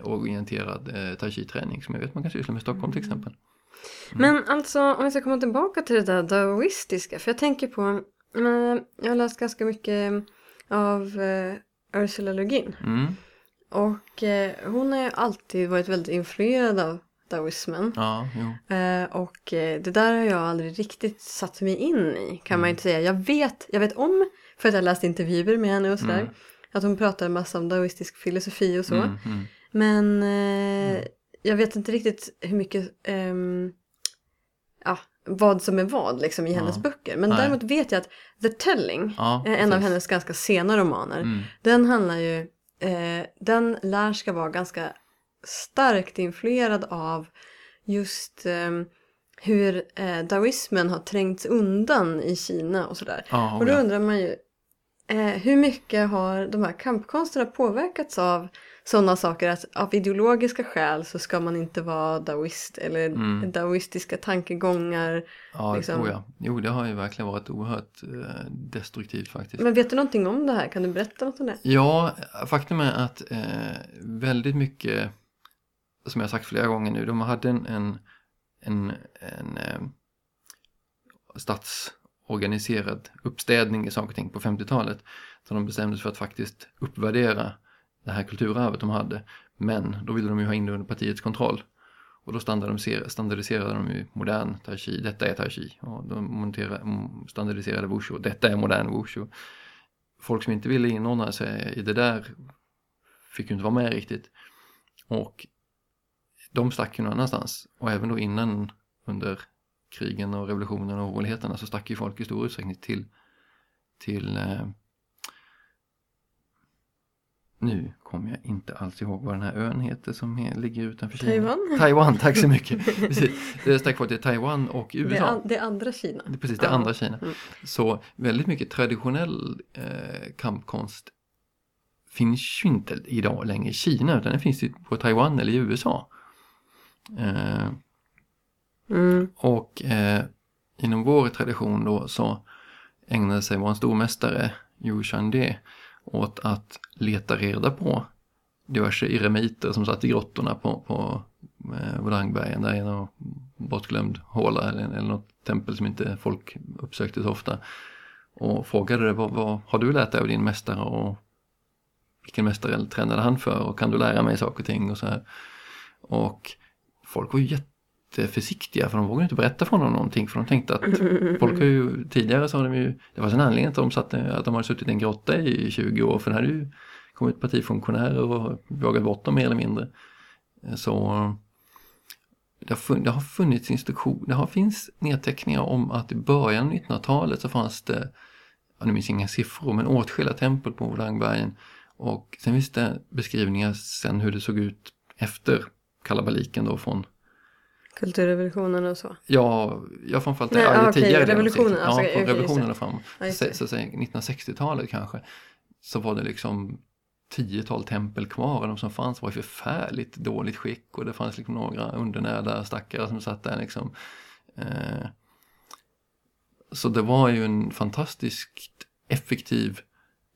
orienterad eh, tai chi-träning som jag vet man kan syssla med i Stockholm till exempel. Men alltså om vi ska komma tillbaka till det där daoistiska. För jag tänker på, jag har läst ganska mycket av Ursula Le Guin. Mm. Och hon har ju alltid varit väldigt influerad av daoismen. Ja. Eh, och eh, det där har jag aldrig riktigt satt mig in i kan man ju inte säga. Jag vet, jag vet om, för att jag läst intervjuer med henne och sådär, Mm. att hon pratar en massa om daoistisk filosofi och så. Mm, mm. Men eh, jag vet inte riktigt hur mycket, ehm, ja, vad som är vad liksom i hennes Ja. böcker. Men Nej. däremot vet jag att The Telling, Ja, en av precis. hennes ganska sena romaner, Mm. den handlar ju, eh, den lär ska vara ganska starkt influerad av just ehm, hur eh, daoismen har trängts undan i Kina och sådär. Ja, Och då undrar man ju, eh, hur mycket har de här kampkonsterna påverkats av sådana saker att av ideologiska skäl så ska man inte vara daoist eller Mm. daoistiska tankegångar. Ja, det liksom. tror jag. Jo, det har ju verkligen varit oerhört eh, destruktivt faktiskt. Men vet du någonting om det här? Kan du berätta något om det? Ja, faktum är att eh, väldigt mycket, som jag sagt flera gånger nu, de hade en, en, en, en eh, statsorganiserad uppstädning i saker och ting på 50-talet. Så de bestämde sig för att faktiskt uppvärdera det här kulturarvet de hade. Men då ville de ju ha in det under partiets kontroll. Och då standardiserade, de ju modern tai chi, detta är tai chi. Och de monterade, standardiserade wushu, detta är modern wushu. Folk som inte ville inordna sig i det där fick ju inte vara med riktigt. Och de stack ju någon annanstans. Och även då innan under krigen och revolutionen och oroligheterna så stack ju folk i stor utsträckning till, till eh, nu kommer jag inte alls ihåg vad den här ön heter som ligger utanför Kina. Taiwan? Taiwan, tack så mycket. Precis. Det stack folk till Taiwan och Det USA. an- det andra Kina. Det precis, det Ja. andra Kina. Mm. Så väldigt mycket traditionell eh, kampkonst finns ju inte idag längre i Kina utan den finns ju på Taiwan eller i USA. Eh, Mm. och eh, inom vår tradition då så ägnade sig vår stormästare Yu Shande åt att leta reda på diverse eremiter som satt i grottorna på, på eh, Wudangbergen där i någon bortglömd håla eller, eller något tempel som inte folk uppsökte så ofta. Och frågade det, vad, vad har du lärt dig av din mästare och vilken mästare tränade han för och kan du lära mig saker och ting och så här. Och folk var ju jätteförsiktiga för de vågade inte berätta för honom någonting för de tänkte att folk har ju tidigare så har de ju, det var en anledning att de, satt, att de hade suttit i en grotta i 20 år för det hade ju kommit partifunktionärer och jagat bort dem mer eller mindre. Så det har, funnits, det har funnits instruktioner, det har finns nedteckningar om att i början av 1900-talet så fanns det, jag minns inga siffror, men åtskilliga tempel på Langbergen. Och sen finns det beskrivningar sen hur det såg ut efter kalabaliken då från Kulturrevolutionen och så. Ja, ja framförallt Nej, ja, ah, okej, tidigare revolutionen, delen av alltså. Ja, från just revolutionen och framåt. Ja, så, så, så, 1960-talet kanske. Så var det liksom tiotal tempel kvar och de som fanns var i förfärligt dåligt skick och det fanns liksom några undernärda stackare som satt där liksom. Eh, så det var ju en fantastiskt effektiv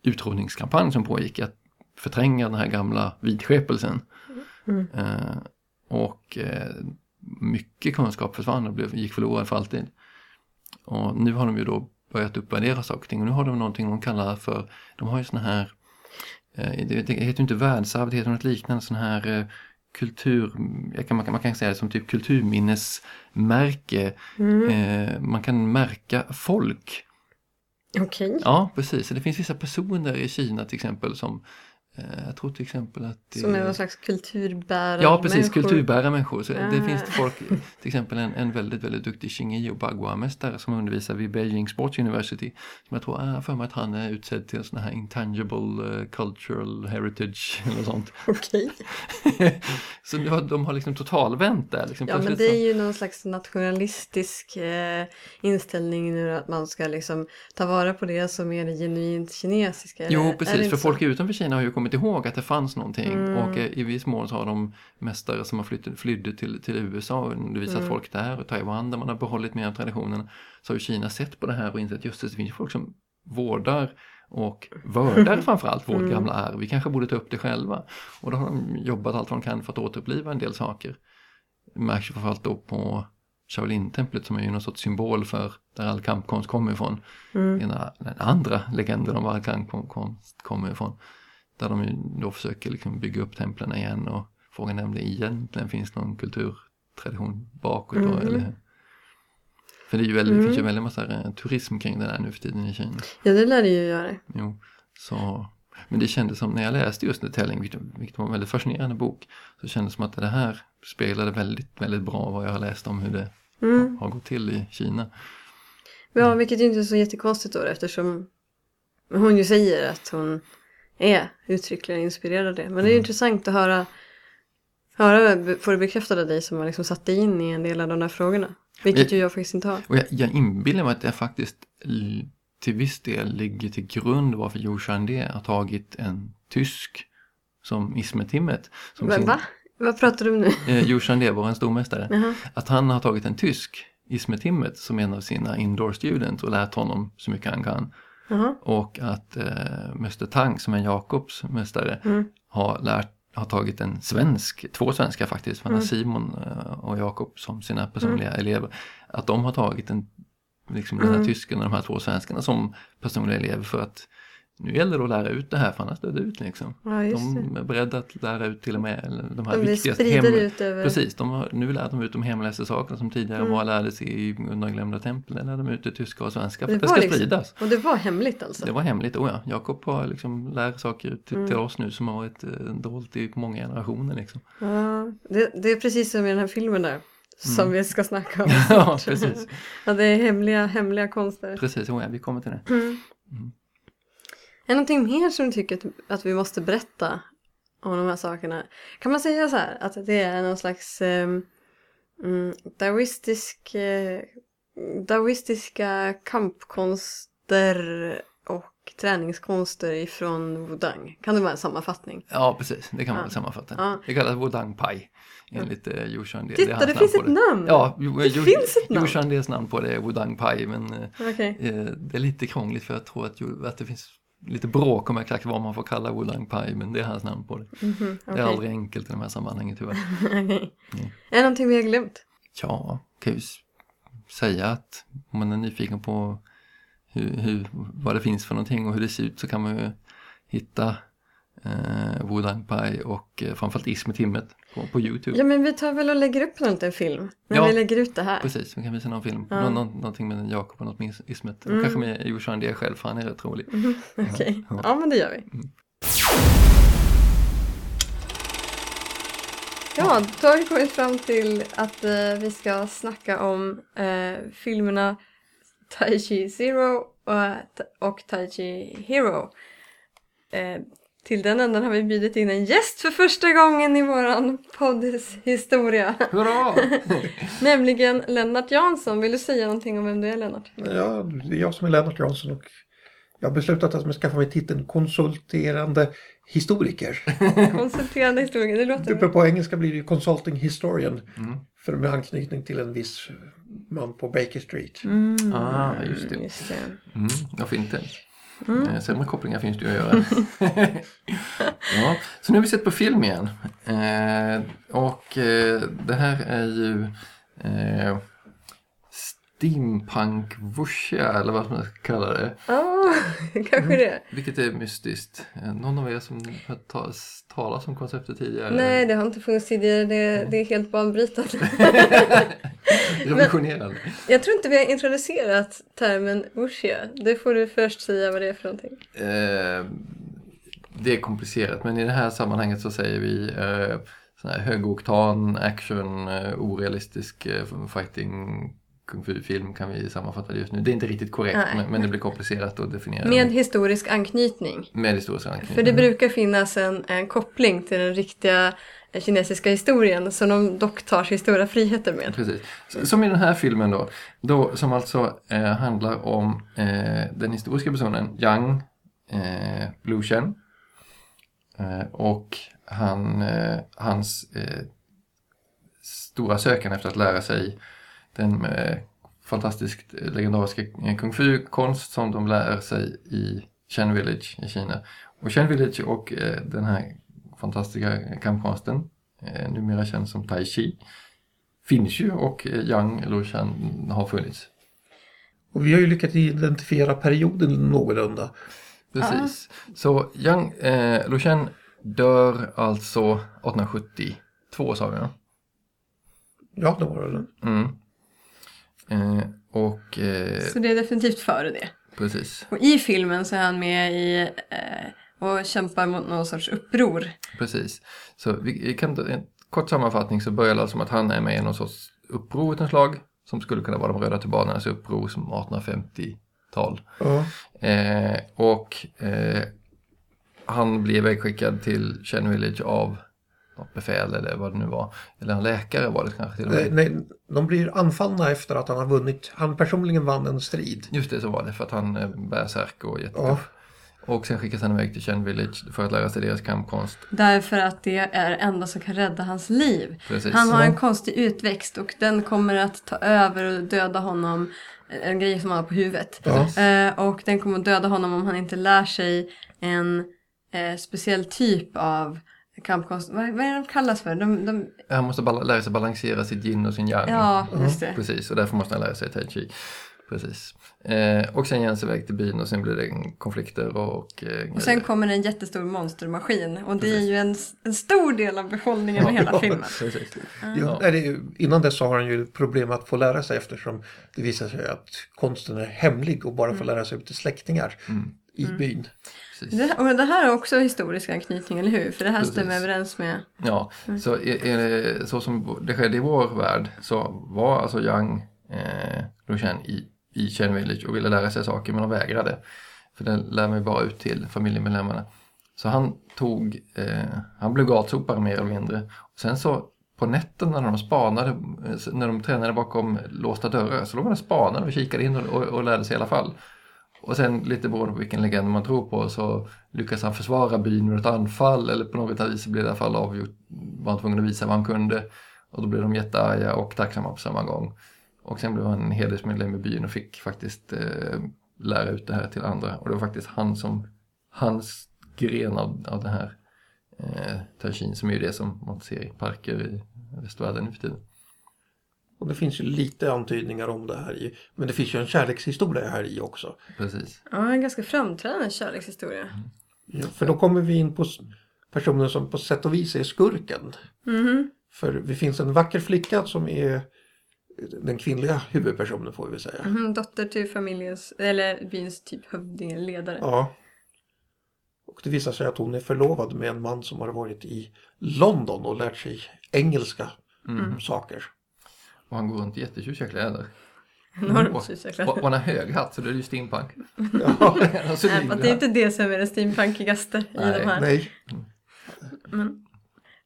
utrotningskampanj som pågick att förtränga den här gamla vidskepelsen. Mm. Eh, och eh, mycket kunskap försvann och blev, gick förlorad för alltid. Och nu har de ju då börjat uppvärdera saker och ting och nu har de någonting de kallar för, de har ju såna här, eh, det, det heter ju inte världsarv, det heter något liknande sån här eh, kultur, kan, man, kan, man kan säga det som typ kulturminnesmärke. Mm. Eh, man kan märka folk. Okej. Ja, precis. Så det finns vissa personer i Kina till exempel som jag tror till exempel att det Som är någon slags kulturbärare. Ja, precis. människor. Kulturbärarmänniskor. Så det Ah. finns folk, till exempel en, en väldigt, väldigt duktig Xingyi och Bagua-mästare som undervisar vid Beijing Sports University. Som jag tror, ah, för mig att han är utsedd till sån här intangible eh, cultural heritage eller sånt. Okej. så nu har, de har liksom totalvänt där. Liksom, Ja, men det så- är ju någon slags nationalistisk eh, inställning nu att man ska liksom ta vara på det som är det genuint kinesiska. Jo, precis. För så? folk utanför Kina har ju kommit ihåg att det fanns någonting. Mm. Och eh, i viss mån så har de mästare som har flyttat, flydde till, till USA och undervisat Mm. folk där. Och Taiwan där man har behållit mer av traditionen. Så har ju Kina sett på det här och insett just det, det finns folk som vårdar och vördar framförallt vårt Mm. gamla arv. Vi kanske borde ta upp det själva. Och då har de jobbat allt vad de kan för att återuppliva en del saker. Det märks framförallt då på Shaolin-templet som är ju någon sorts symbol för där all kampkonst kommer ifrån Mm. den andra legenden om var kampkonst kommer ifrån. Där de då försöker liksom bygga upp templen igen och frågan är om det egentligen finns någon kulturtradition bakåt då, Mhm. eller För det, är ju väldigt, det finns ju Mm. väldigt massa eh, turism kring det där nu för tiden i Kina. Ja, det lär det ju göra. Jo, så, men det kändes som när jag läste just The Telling, vilket, vilket var en väldigt fascinerande bok, så kändes det som att det här spelade väldigt, väldigt bra vad jag har läst om hur det Mm. har gått till i Kina. Ja, vilket ju inte är så jättekonstigt då eftersom hon ju säger att hon är uttryckligen inspirerad av det. Men det är ju Mm. intressant att höra, höra få det bekräftat av dig som har liksom satt dig in i en del av de där frågorna. Vilket Jag- ju jag faktiskt inte har. Och jag, jag inbillar mig att det faktiskt till viss del ligger till grund varför Joe Chandé har tagit en tysk som Ismet-Timmet. Som Men, sin- va? Vad pratar du om nu? Eh, Joe Chandé var en stormästare. Jaha. Att han har tagit en tysk, Ismet-Timmet, som en av sina indoor students och lärt honom så mycket han kan. Jaha. Och att eh, Mäster Tang, som är Jakobs mästare, Mm. har, lärt, har tagit en svensk, två svenskar faktiskt, Mm. Simon eh, och Jakob som sina personliga elever. Att de har tagit en, liksom den här Mm. tysken och de här två svenskarna som personliga elever för att nu gäller det att lära ut det här för annars dör det ut liksom. Ja, det. De är beredda att lära ut till och med de här De viktigaste sprida hem- det ut över... Precis, de har, nu lär de ut de hemlästa sakerna som tidigare Mm. bara lärdes i undanglömda tempel. Nu lär de ut det tyska och svenska för Det att det ska liksom- spridas. Och det var hemligt alltså? Det var hemligt, oh ja. Jakob har liksom lär saker till, Mm. till oss nu som har varit eh, dolt i många generationer liksom. Ja, det, det är precis som i den här filmen där. Som Mm. vi ska snacka om ja, precis. ja, det är hemliga, hemliga konster. Precis, oh ja, vi kommer till det. Mm. Mm. Är det någonting mer som du tycker att, vi måste berätta om de här sakerna? Kan man säga så här att det är någon slags um, daoistisk, eh, daoistiska kampkonster och träningskonster ifrån Wudang? Kan det vara en sammanfattning? Ja, precis, det kan man Ja. sammanfatta. Ja. Det kallas Wodang Pai enligt eh, Joshan det, Titta, hans det finns ett det. namn! Ja, Det jo, finns ett namn! Joshan Des namn på det är Wodang Pai men eh, Okej. Eh, Det är lite krångligt för jag tror att, ju- att det finns lite bråk om exakt vad man får kalla Wudang Pai men det är hans namn på det. Mhm, Det är aldrig enkelt i de här sammanhangen tyvärr. Okej. Mm. Är det någonting vi har glömt? Ja, kan ju säga att om man är nyfiken på hur, hur, vad det finns för någonting och hur det ser ut så kan man ju hitta eh, Wudang Pai och eh, framförallt Ismet Himmet på, på Youtube. Ja men vi tar väl och lägger upp en liten film när Ja. vi lägger ut det här. Precis, vi kan visa någon film. Ja. Nå, nå, någonting med Jakob och något med Ismet. Mm. kanske med Joshua det själv för han är rätt rolig. Okej, Ja. ja men det gör vi. Ja, då har vi kommit fram till att eh, vi ska snacka om eh, filmerna Tai Chi Zero och, och Tai Chi Hero. Eh, till den ändan har vi bjudit in en gäst för första gången i våran podds historia. Hurra! Nämligen Lennart Jansson. Vill du säga någonting om vem du är Lennart? Ja, det är jag som är Lennart Jansson och jag har beslutat att jag ska skaffa mig titeln konsulterande historiker. Konsulterande historiker, det låter Uppe på engelska blir det ju consulting historian. Mm. För med anknytning till en viss man på Baker Street. Mm, Ah, just det. Just det. Mm, varför inte? Mm. Eh, sämre kopplingar finns det ju att göra. ja, så nu har vi sett på film igen. Eh, och eh, det här är ju eh, steampunk wuxia eller vad man ska kalla det. Ja, kanske det. Vilket är mystiskt. Eh, någon av er som hört tas- talas om konceptet tidigare? Nej, det har inte funnits tidigare. Det, det är helt banbrytande. Revolutionerande. Jag tror inte vi har introducerat termen wuxia. Det får du först säga vad det är för någonting. Eh, det är komplicerat men i det här sammanhanget så säger vi eh, högoktan, action, eh, orealistisk eh, fighting kung fu-film kan vi sammanfatta det just nu. Det är inte riktigt korrekt men, men det blir komplicerat att definiera. Med historisk anknytning. med historisk anknytning. För det brukar finnas en, en koppling till den riktiga eh, kinesiska historien som de dock tar sig stora friheter med. Precis. Som i den här filmen då, då som alltså eh, handlar om eh, den historiska personen Yang eh, Lu Shen. Eh, och han, eh, hans eh, stora sökan efter att lära sig den fantastiskt eh, legendariska eh, kung fu-konst som de lär sig i Chen Village i Kina. Och Chen Village och eh, den här fantastiska kampkonsten, eh, numera känd som Tai Chi, finns ju och eh, Yang Lushan har funnits. Och vi har ju lyckats identifiera perioden någorlunda. Precis. Så Yang eh, Lushan dör alltså 1872 sa vi? Ja, det var det. Mm. Eh, och eh, Så det är definitivt före det. precis, Och i filmen så är han med i eh, och kämpar mot någon sorts uppror. precis. Så vi vi kan ta en kort sammanfattning så börjar det alltså med att han är med i någon sorts uppror ett slag som skulle kunna vara de röda tubanernas uppror som 1850-tal. Ja. Eh, och eh, han blir vägskickad till Chen Village av något befäl eller vad det nu var. Eller en läkare var det kanske till och med. nej, de blir anfallna efter att han har vunnit. Han personligen vann en strid. Just det, så var det för att han är bärsärk och jättetuff. Och sen skickas han iväg till Chen Village för att lära sig deras kampkonst. Därför att det är det enda som kan rädda hans liv. Precis. Han har Ja. en konstig utväxt och den kommer att ta över och döda honom. En grej som han har på huvudet. Ja. Eh, och den kommer att döda honom om han inte lär sig en eh, speciell typ av kampkonst. Vad, vad är de kallas för? De, de, Han måste lära sig balansera sitt yin och sin yang. ja, just det. Precis, och därför måste han lära sig tai chi. Precis. Eh, och sen ger han sig iväg till byn och sen blir det konflikter och eh, Och sen kommer en jättestor monstermaskin. Och det är ju en, en stor del av behållningen med hela Ja. filmen. Precis. Ja. Det innan dess så har han ju problem att få lära sig eftersom det visar sig att konsten är hemlig och bara får lära sig ut till släktingar i byn. Precis. Det, och det här är också historisk anknytning, eller hur? För det här Precis. stämmer överens med... Ja, så, är, så som det skedde i vår värld så var alltså Yang eh, Lushan i, i Chen Village och ville lära sig saker men de vägrade. För det lär man ju bara ut till familjemedlemmarna. Så han tog, eh, han blev gatsopare mer eller mindre. Och sen så på nätterna när de spanade, eh, när de tränade bakom låsta dörrar så låg han och spanade och kikade in och, och, och lärde sig i alla fall. Och sen lite beroende på vilken legend man tror på så lyckas han försvara byn ur ett anfall eller på något vis blir det i alla fall avgjort, var han tvungen att visa vad han kunde. Och då blev de jättearga och tacksamma på samma gång. Och sen blev han en hedersmedlem i byn och fick faktiskt eh, lära ut det här till andra. Och det var faktiskt han som, hans gren av, av det här eh, Tai som är ju det som man ser i parker i västvärlden nu för tiden. Och det finns ju lite antydningar om det här i. Men det finns ju en kärlekshistoria här i också. Precis. Ja, en ganska framträdande kärlekshistoria. Ja, för då kommer vi in på personen som på sätt och vis är skurken. Mhm. För det finns en vacker flicka som är den kvinnliga huvudpersonen får vi väl säga. Mhm, Dotter till familjens, eller byns typ hövding eller ledare. Ja. Och det visar sig att hon är förlovad med en man som har varit i London och lärt sig engelska Mm. saker. Och han går runt i jättetjusiga kläder. Enormt Och, tjusig och, och han har hög hatt så det är ju steampunk. Ja, alltså, Nej, det är inte det som är det steampunkigaste i de här. nej. Men,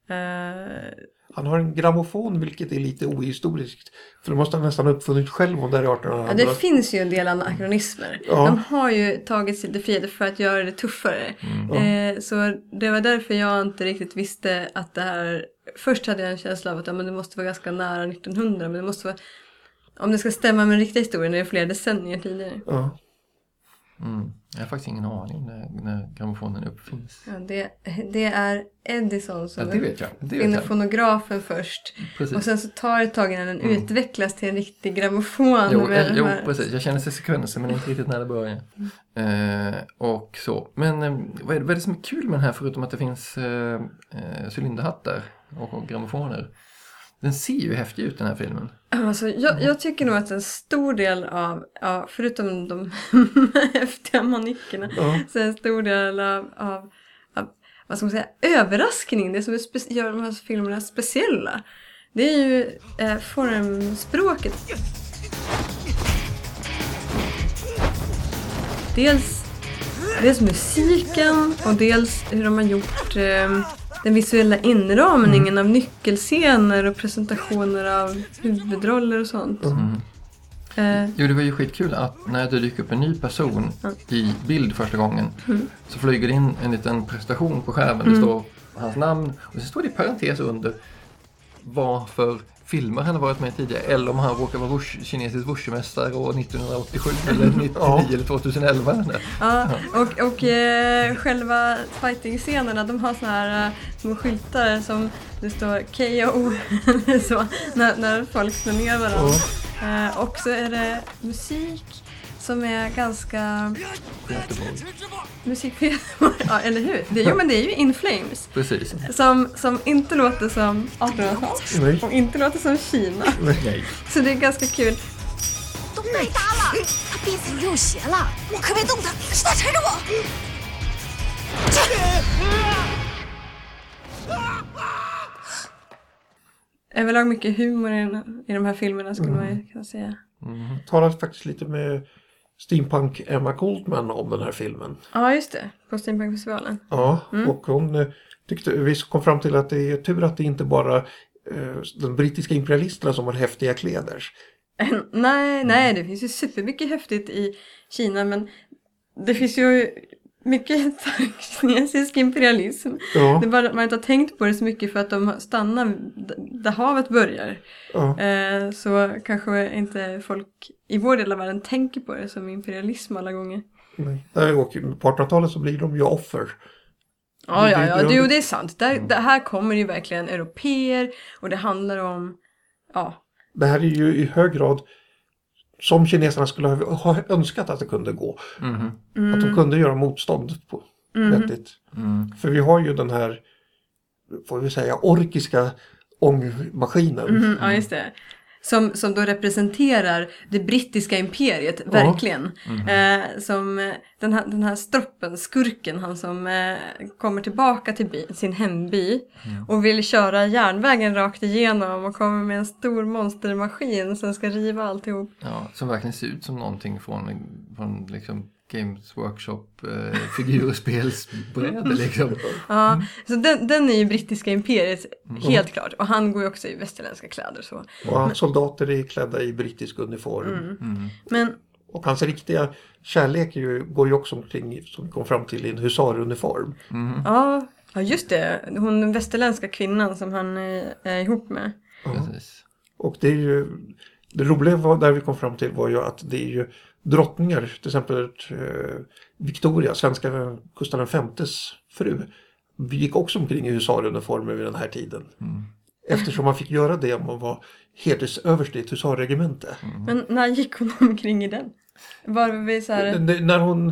eh, Han har en grammofon vilket är lite ohistoriskt. För det måste han nästan ha uppfunnit själv om det är 1800 ja, det finns ju en del anakronismer. Ja. De har ju tagit sig lite frihet för att göra det tuffare. Eh, så det var därför jag inte riktigt visste att det här... Först hade jag en känsla av att ja, men det måste vara ganska nära 1900 men det måste vara... Om det ska stämma med den riktiga historien det är flera decennier tidigare. Ja. Mm. Jag har faktiskt ingen aning när, när grammofonen uppfinns. Ja, det, det är Edison som Ja, det. Det fonografen först. Precis. Och sen så tar det ett tag innan den utvecklas till en riktig grammofon. Jo, med eh, jo, precis. Jag känner sig sekvensen men inte riktigt när det börjar. Eh, och så. Men eh, vad, är, vad är det som är kul med den här förutom att det finns eh, eh, cylinderhattar och, grammofoner? Den ser ju häftig ut den här filmen. Alltså, jag, jag tycker nog att en stor del av, ja, förutom de häftiga manickerna, Ja. så en stor del av, av, av vad ska man säga, överraskning, det som gör de här filmerna speciella. Det är ju eh, formspråket. Dels, dels musiken och dels hur de har gjort eh, den visuella inramningen av nyckelscener och presentationer av huvudroller och sånt. Eh, Jo, det var ju skitkul att när det dyker upp en ny person i bild första gången så flyger det in en liten presentation på skärmen. Det står hans namn och så står det i parentes under vad för filmer han har varit med i tidigare eller om han råkar vara wush, kinesisk wushumästare år 1987 eller 99 Ja. eller 2011. eller där. Ja, och, och eh, själva fighting-scenerna de har såna här eh, små skyltar som det står KO så, när, när folk slår ner varandra. Eh, och så är det musik som är ganska... Göteborg. Musik för Göteborg. Ja, eller hur? Det, jo, men det är ju In Flames. Precis. Som, som inte låter som 1800-tal och inte låter som Kina. Nej. Så det är ganska kul. Överlag mycket humor i, de här filmerna skulle mm. man kunna säga. Mm. Talar faktiskt lite med Steampunk Emma Goldman om den här filmen. Ja just det, på Steampunkfestivalen. Ja, och hon eh, tyckte, vi kom fram till att det är tur att det inte bara eh, de brittiska imperialisterna som har häftiga kläder. Nej, nej, det finns ju supermycket häftigt i Kina men det finns ju mycket stark kinesisk imperialism. Ja, Det är bara att man inte har tänkt på det så mycket för att de stannar där havet börjar. ja, Eh, så kanske inte folk i vår del av världen tänker på det som imperialism alla gånger. nej. Där, och på 1800-talet så blir de ju offer. Ja, ja, ja, jo, det är sant. Där, det här kommer ju verkligen europeer och det handlar om, ja, Det här är ju i hög grad som kineserna skulle ha önskat att det kunde gå. Mhm. Att de kunde göra motstånd på vettigt. Mm. För vi har ju den här, får vi säga, orkiska ångmaskinen. Mhm, ja just det. Som, som då representerar det brittiska imperiet, verkligen. Eh, som eh, den här, den här stroppen, skurken, han som eh, kommer tillbaka till by, sin hemby och vill köra järnvägen rakt igenom och kommer med en stor monstermaskin som ska riva alltihop. Ja, som verkligen ser ut som någonting från, från liksom Games Workshop eh, liksom. Ja, så den, den är ju brittiska imperiet, helt klart. Och han går ju också i västerländska kläder så. Och hans soldater är klädda i brittisk uniform. Mm. Men Och hans riktiga kärlek är ju, går ju också omkring, som vi kom fram till, i en husaruniform. ja, ja, just det. Hon den västerländska kvinnan som han är, är ihop med. Precis. Och det är ju, det roliga var, där vi kom fram till var ju att det är ju drottningar, till exempel eh, Victoria, svenska Gustav Vs fru, gick också omkring i husaruniformer vid den här tiden. Eftersom man fick göra det om man var hedersöverste i ett husarregemente. Men när gick hon omkring i den? Var vi så här... När hon,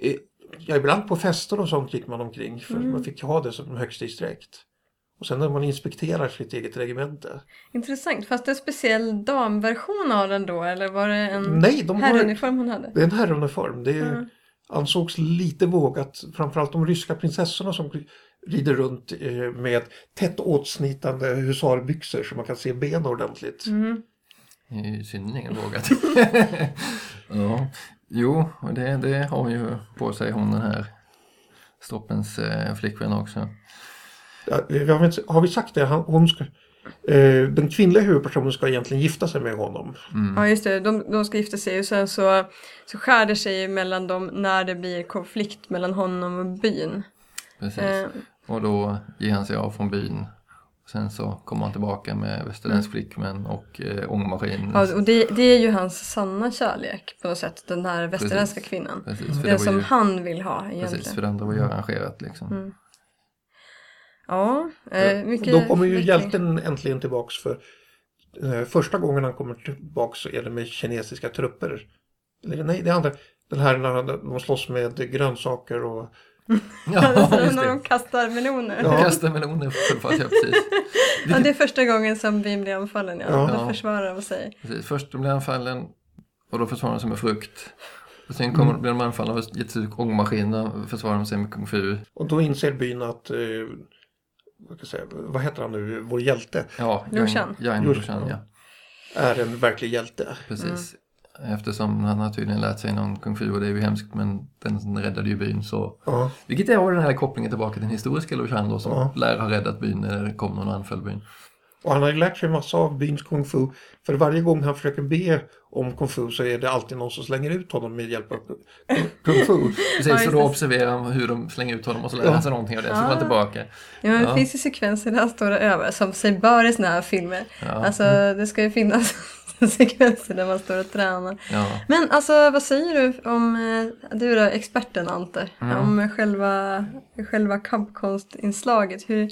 eh, ja, ibland på fester och sånt gick man omkring för Mm. man fick ha det som högstidsdräkt. Och sen när man inspekterar sitt eget regemente. Intressant. Fast en speciell damversion av den då? Eller var det en Nej, de herruniform hon hade? det är en herruniform. Det är, Mm. ansågs lite vågat. Framförallt de ryska prinsessorna som rider runt eh, med tätt åtsnitande husarbyxor så man kan se ben ordentligt. Mm. Det är ju synnerligen vågat. ja. Jo, och det, det har ju på sig hon den här Stoppens eh, flickvän också. Har vi sagt det? Han, hon ska, eh, den kvinnliga huvudpersonen ska egentligen gifta sig med honom. Ja just det, de, de ska gifta sig och sen så, så skär det sig mellan dem när det blir konflikt mellan honom och byn. Precis. Eh, Och då ger han sig av från byn. Sen så kommer han tillbaka med västerländsk Mm. flickvän och eh, ångmaskin. ja, och det, det är ju hans sanna kärlek på något sätt, den här västerländska Precis. kvinnan. Precis, Den som ju, han vill ha egentligen. precis, för det andra var ju arrangerat liksom. Mm. Ja, eh, mycket Då kommer ju förveckling. hjälten äntligen tillbaks för eh, första gången han kommer tillbaks så är det med kinesiska trupper. Eller nej, det är andra. Den här när han- de slåss med grönsaker och Ja, just när de kastar meloner. Ja. Kasta meloner på full fart, ja precis. Ja, det är första gången som byn blir anfallen, ja. Ja. Då försvarar de sig. precis. Först blir han fallen och då försvarar de sig med frukt. Och sen kommer, blir de anfallna av jättestor ångmaskin och försvarar de sig med kung fu. Och då inser byn att, eh, vad, ska jag säga, vad heter han nu, vår hjälte, Ja, Lushan. Yang Lushan, ja. är en verklig hjälte. Precis. Eftersom han har tydligen lärt sig någon kung fu och det är ju hemskt men den räddade ju byn så. Ja, Vilket är den här kopplingen tillbaka till den historiska Lushan då som Ja. lär ha räddat byn när det kom någon och anföll byn. Och han har ju lärt sig massa av byns kung fu. För varje gång han försöker be om kung fu så är det alltid någon som slänger ut honom med hjälp av kung fu. Ja, Precis, så då det. observerar han hur de slänger ut honom och så lär Ja. han sig någonting av det. Så går han tillbaka. Ja, men det Ja. finns ju sekvenser där han står och övar, som sig bör i såna här filmer. Ja. Alltså, det ska ju finnas sekvenser där man står och tränar. Ja. Men alltså, vad säger du om, eh, du då, experten Ante, Mm. om själva, själva kampkonstinslaget? Hur,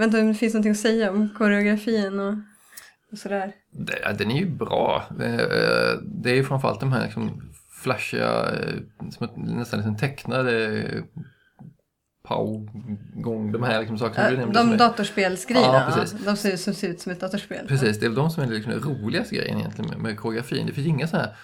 vet inte om det finns någonting att säga om koreografin och, och sådär. Det, den är ju bra. Det, det är ju framförallt de här liksom flashiga, eh, som nästan liksom tecknade eh, Pau-gång, de här liksom sakerna du Äh, nämnde. som de datorspelsgrejerna, Ja, de ser, som ser ut som ett datorspel. Precis, det är de som är liksom den roligaste grejen egentligen med, med koreografin. Det finns inga så här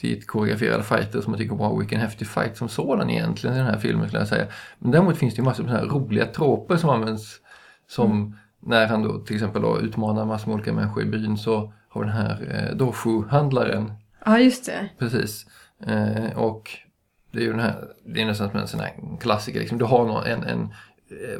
superhäftigt koreograferade fighter som man tycker wow vilken häftig fight som sådan egentligen i den här filmen skulle jag säga. Men däremot finns det ju massor av roliga troper som används som när han då till exempel då utmanar massor med olika människor i byn så har den här eh, Doshu-handlaren Ja, just det. Precis. Eh, och det är ju den här, det är nästan som en sån här klassiker. Liksom. Du har någon, en, en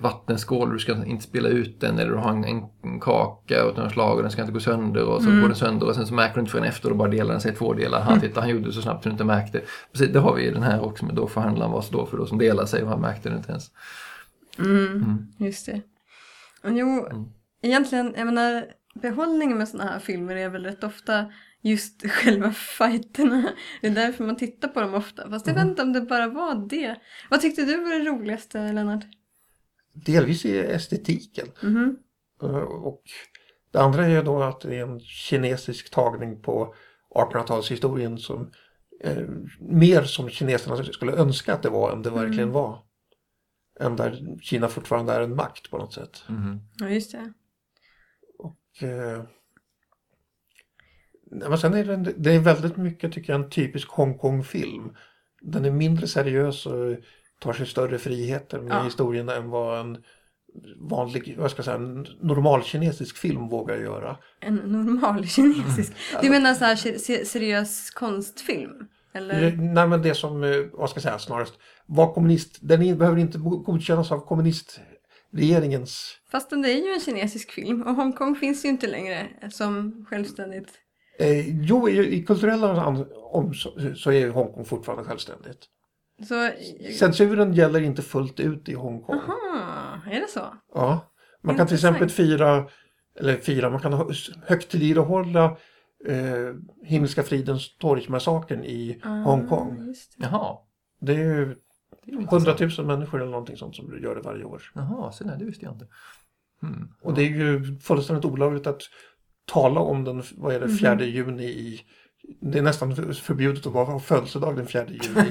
vattenskål och du ska inte spela ut den eller du har en, en kaka och några slag och den ska inte gå sönder och så går den sönder och sen så märker du inte förrän efter och bara delar den sig i två delar. Han titta, han gjorde det så snabbt så du inte märkte. Precis, det har vi i den här också med då förhandlaren var så då för då som delar sig och han märkte det inte ens. Mm, just det. Och jo, Mm. egentligen, jag menar, behållningen med såna här filmer är väl rätt ofta just själva fighterna. Det är därför man tittar på dem ofta. Fast jag vet inte om det bara var det. Vad tyckte du var det roligaste, Lennart? Delvis i estetiken. Eh, Och det andra är ju då att det är en kinesisk tagning på 1800-talshistorien som eh, mer som kineserna skulle önska att det var än det verkligen var. Än där Kina fortfarande är en makt på något sätt. Mhm. Ja, just det. Eh, nej, men sen är det, det är väldigt mycket tycker jag en typisk Hongkong-film. Den är mindre seriös och tar sig större friheter med Ja. historien än vad en vanlig, vad ska jag säga, en normal kinesisk film vågar göra. En normal kinesisk. Du menar så här se- seriös konstfilm? Eller? Nej men det som, eh, vad ska jag säga, snarast var kommunist, den behöver inte godkännas av kommunistregeringens Fast det är ju en kinesisk film och Hongkong finns ju inte längre som självständigt. Eh, jo, i, i kulturella om, så, så är Hongkong fortfarande självständigt. Så, Censuren gäller inte fullt ut i Hongkong. aha, är det så? Ja. Man kan till exempel fira, eller fira, man kan ha- högtidlighålla eh, Himmelska fridens torgmassakern i Hongkong. Ah, just det. Jaha, Det är ju det är ju intressant. 100 000 människor eller någonting sånt som gör det varje år. Jaha, så där, det visste jag inte. Hmm. Och det är ju fullständigt olagligt att tala om den, vad är det, 4 juni i det är nästan för- förbjudet att bara ha födelsedag den 4 juli.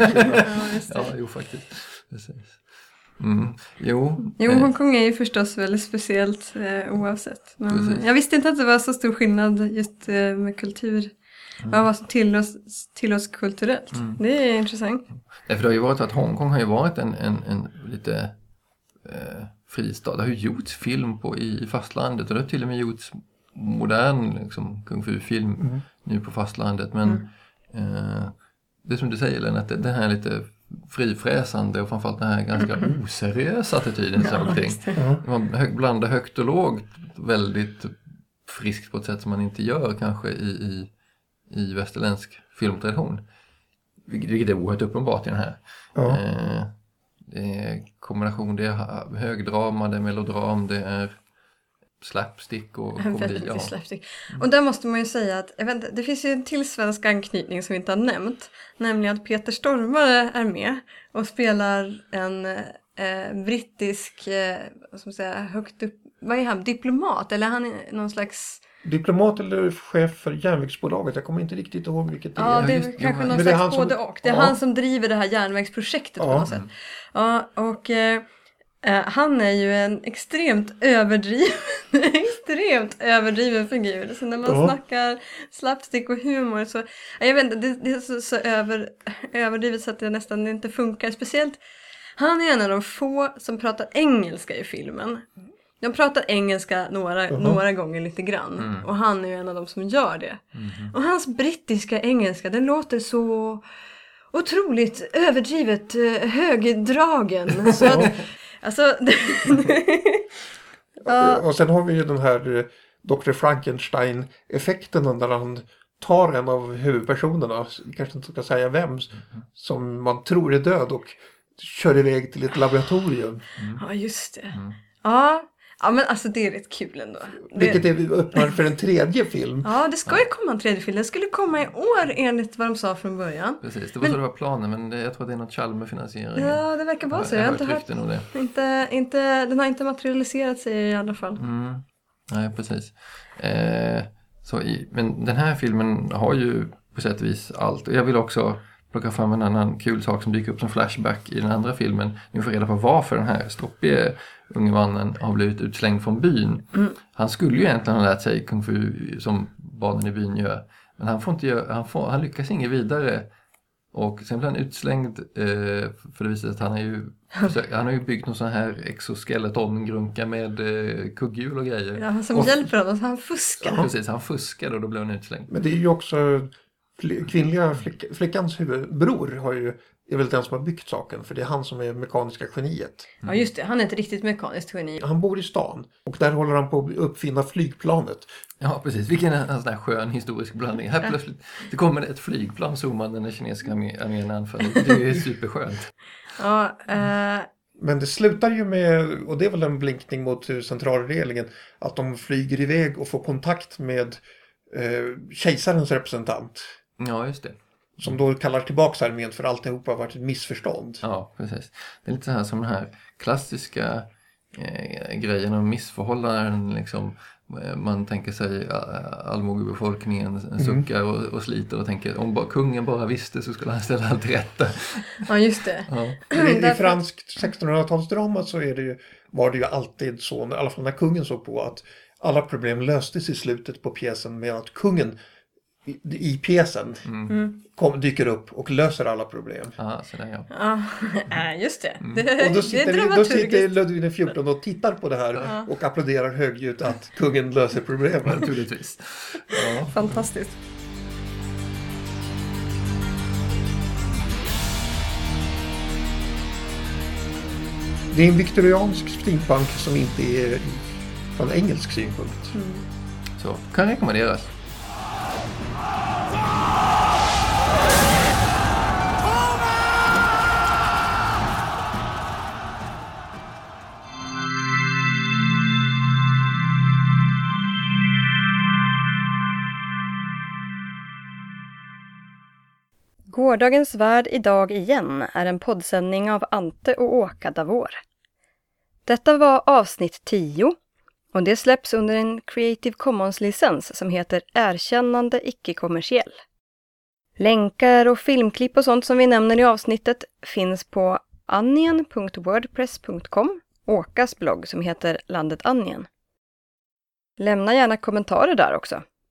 Ja, jo faktiskt. Precis. Mm. Jo, Jo, eh, Hongkong är ju förstås väldigt speciellt eh, oavsett. Men jag visste inte att det var så stor skillnad just eh, med kultur. Vad som tillåts, tillåts kulturellt. Det är intressant. Ja, för det har ju varit att Hongkong har ju varit en, en, en lite eh, fristad. Det har ju gjorts film på i fastlandet och det har till och med gjorts modern liksom, kung fu-film nu på fastlandet. Men eh, det är som du säger Lennart, det, det här lite frifräsande och framförallt den här ganska oseriösa attityden till saker och ting. Man blandar högt och lågt väldigt friskt på ett sätt som man inte gör kanske i, i, i västerländsk filmtradition. Vilket är oerhört uppenbart i den här. Ja. Eh, det är kombination, det är högdrama, det är melodram, det är slapstick och komedi. Väldigt Ja. slapstick. Och där måste man ju säga att jag vet, det finns ju en till svensk anknytning som vi inte har nämnt. Nämligen att Peter Stormare är med och spelar en eh, brittisk, eh, man säga, högt upp, vad är han, diplomat? Eller han är någon slags, Diplomat eller chef för järnvägsbolaget, jag kommer inte riktigt ihåg vilket det ja är. det är kanske men någon det är slags han som- både och. Det är ja. han som driver det här järnvägsprojektet på Ja. något sätt. Ja, och eh, han är ju en extremt överdriven, extremt överdriven figur. Så när man Ja. snackar slapstick och humor så, ja, jag vet inte, det, det är så, så över, överdrivet så att det nästan inte funkar. Speciellt, han är en av de få som pratar engelska i filmen. De pratar engelska några, några gånger lite grann. Och han är ju en av de som gör det. Och hans brittiska engelska, den låter så otroligt överdrivet eh, högdragen. Så att, alltså, ja, Och sen har vi ju den här eh, Dr. Frankenstein-effekten när han tar en av huvudpersonerna, kanske inte ska säga vem, som man tror är död och kör iväg till ett laboratorium. ja, just det. Ja, ja, men alltså det är rätt kul ändå. Vilket Det, är öppnar för en tredje film. ja, det ska ju komma en tredje film. Den skulle komma i år enligt vad de sa från början. Precis, det var så det var planen men jag tror att det är något Chalmer-finansiering. Ja, det verkar vara så. jag Jag har inte hört om det. Inte, inte, den har inte materialiserat sig i alla fall. Mm. Nej, precis. Eh, så i, men den här filmen har ju på sätt och vis allt. Och jag vill också plocka fram en annan kul sak som dyker upp som flashback i den andra filmen. Ni får reda på varför den här stoppige unge mannen har blivit utslängd från byn. Han skulle ju egentligen ha lärt sig kung fu som barnen i byn gör. Men han, får inte göra, han, får, han lyckas inget vidare. Och sen blir han utslängd eh, för det visar sig att han har ju, försökt, han har ju byggt någon sån här exoskeletongrunka med eh, kugghjul och grejer. Ja, han som Och- hjälper honom, så han fuskar. Precis, han fuskade och då blev han utslängd. Men det är ju också kvinnliga flick, flickans huvudbror har ju, är väl den som har byggt saken för det är han som är mekaniska geniet. Ja, just det. Han är ett riktigt mekaniskt geni. Han bor i stan och där håller han på att uppfinna flygplanet. Ja, precis. Vilken en, en sån här skön historisk blandning. Här plötsligt det kommer ett flygplan zoomande när kinesiska armé- armén anfaller. Det är superskönt. Ja, eh, Men det slutar ju med, och det är väl en blinkning mot centralregeringen, att de flyger iväg och får kontakt med eh, kejsarens representant. Ja, just det. Som då kallar tillbaka armén för alltihopa har varit ett missförstånd. Ja, precis. Det är lite så här som den här klassiska eh, grejen om missförhållanden. Liksom, Eh, man tänker sig eh, allmogebefolkningen suckar och, och sliter och tänker om bara, kungen bara visste så skulle han ställa allt till rätta. ja, just det. Ja. I, I franskt 1600-talsdrama så är det ju, var det ju alltid så, i alla fall när kungen såg på, att alla problem löstes i slutet på pjäsen med att kungen i, pjäsen kom, dyker upp och löser alla problem. Ja, där, ja. Ja, just det. Det, Och då det sitter, är då sitter. Ludvig XIV och tittar på det här och applåderar högljutt att kungen löser problemen. Naturligtvis. Ja. Fantastiskt. Det är en viktoriansk steampunk som inte är från engelsk synpunkt. Så, kan rekommenderas. Gårdagens värld idag igen är en poddsändning av Ante och Åka Davor. Detta var avsnitt 10 och det släpps under en Creative Commons-licens som heter Erkännande icke-kommersiell. Länkar och filmklipp och sånt som vi nämner i avsnittet finns på anien.wordpress.com, Åkas blogg som heter Landet Anien. Lämna gärna kommentarer där också.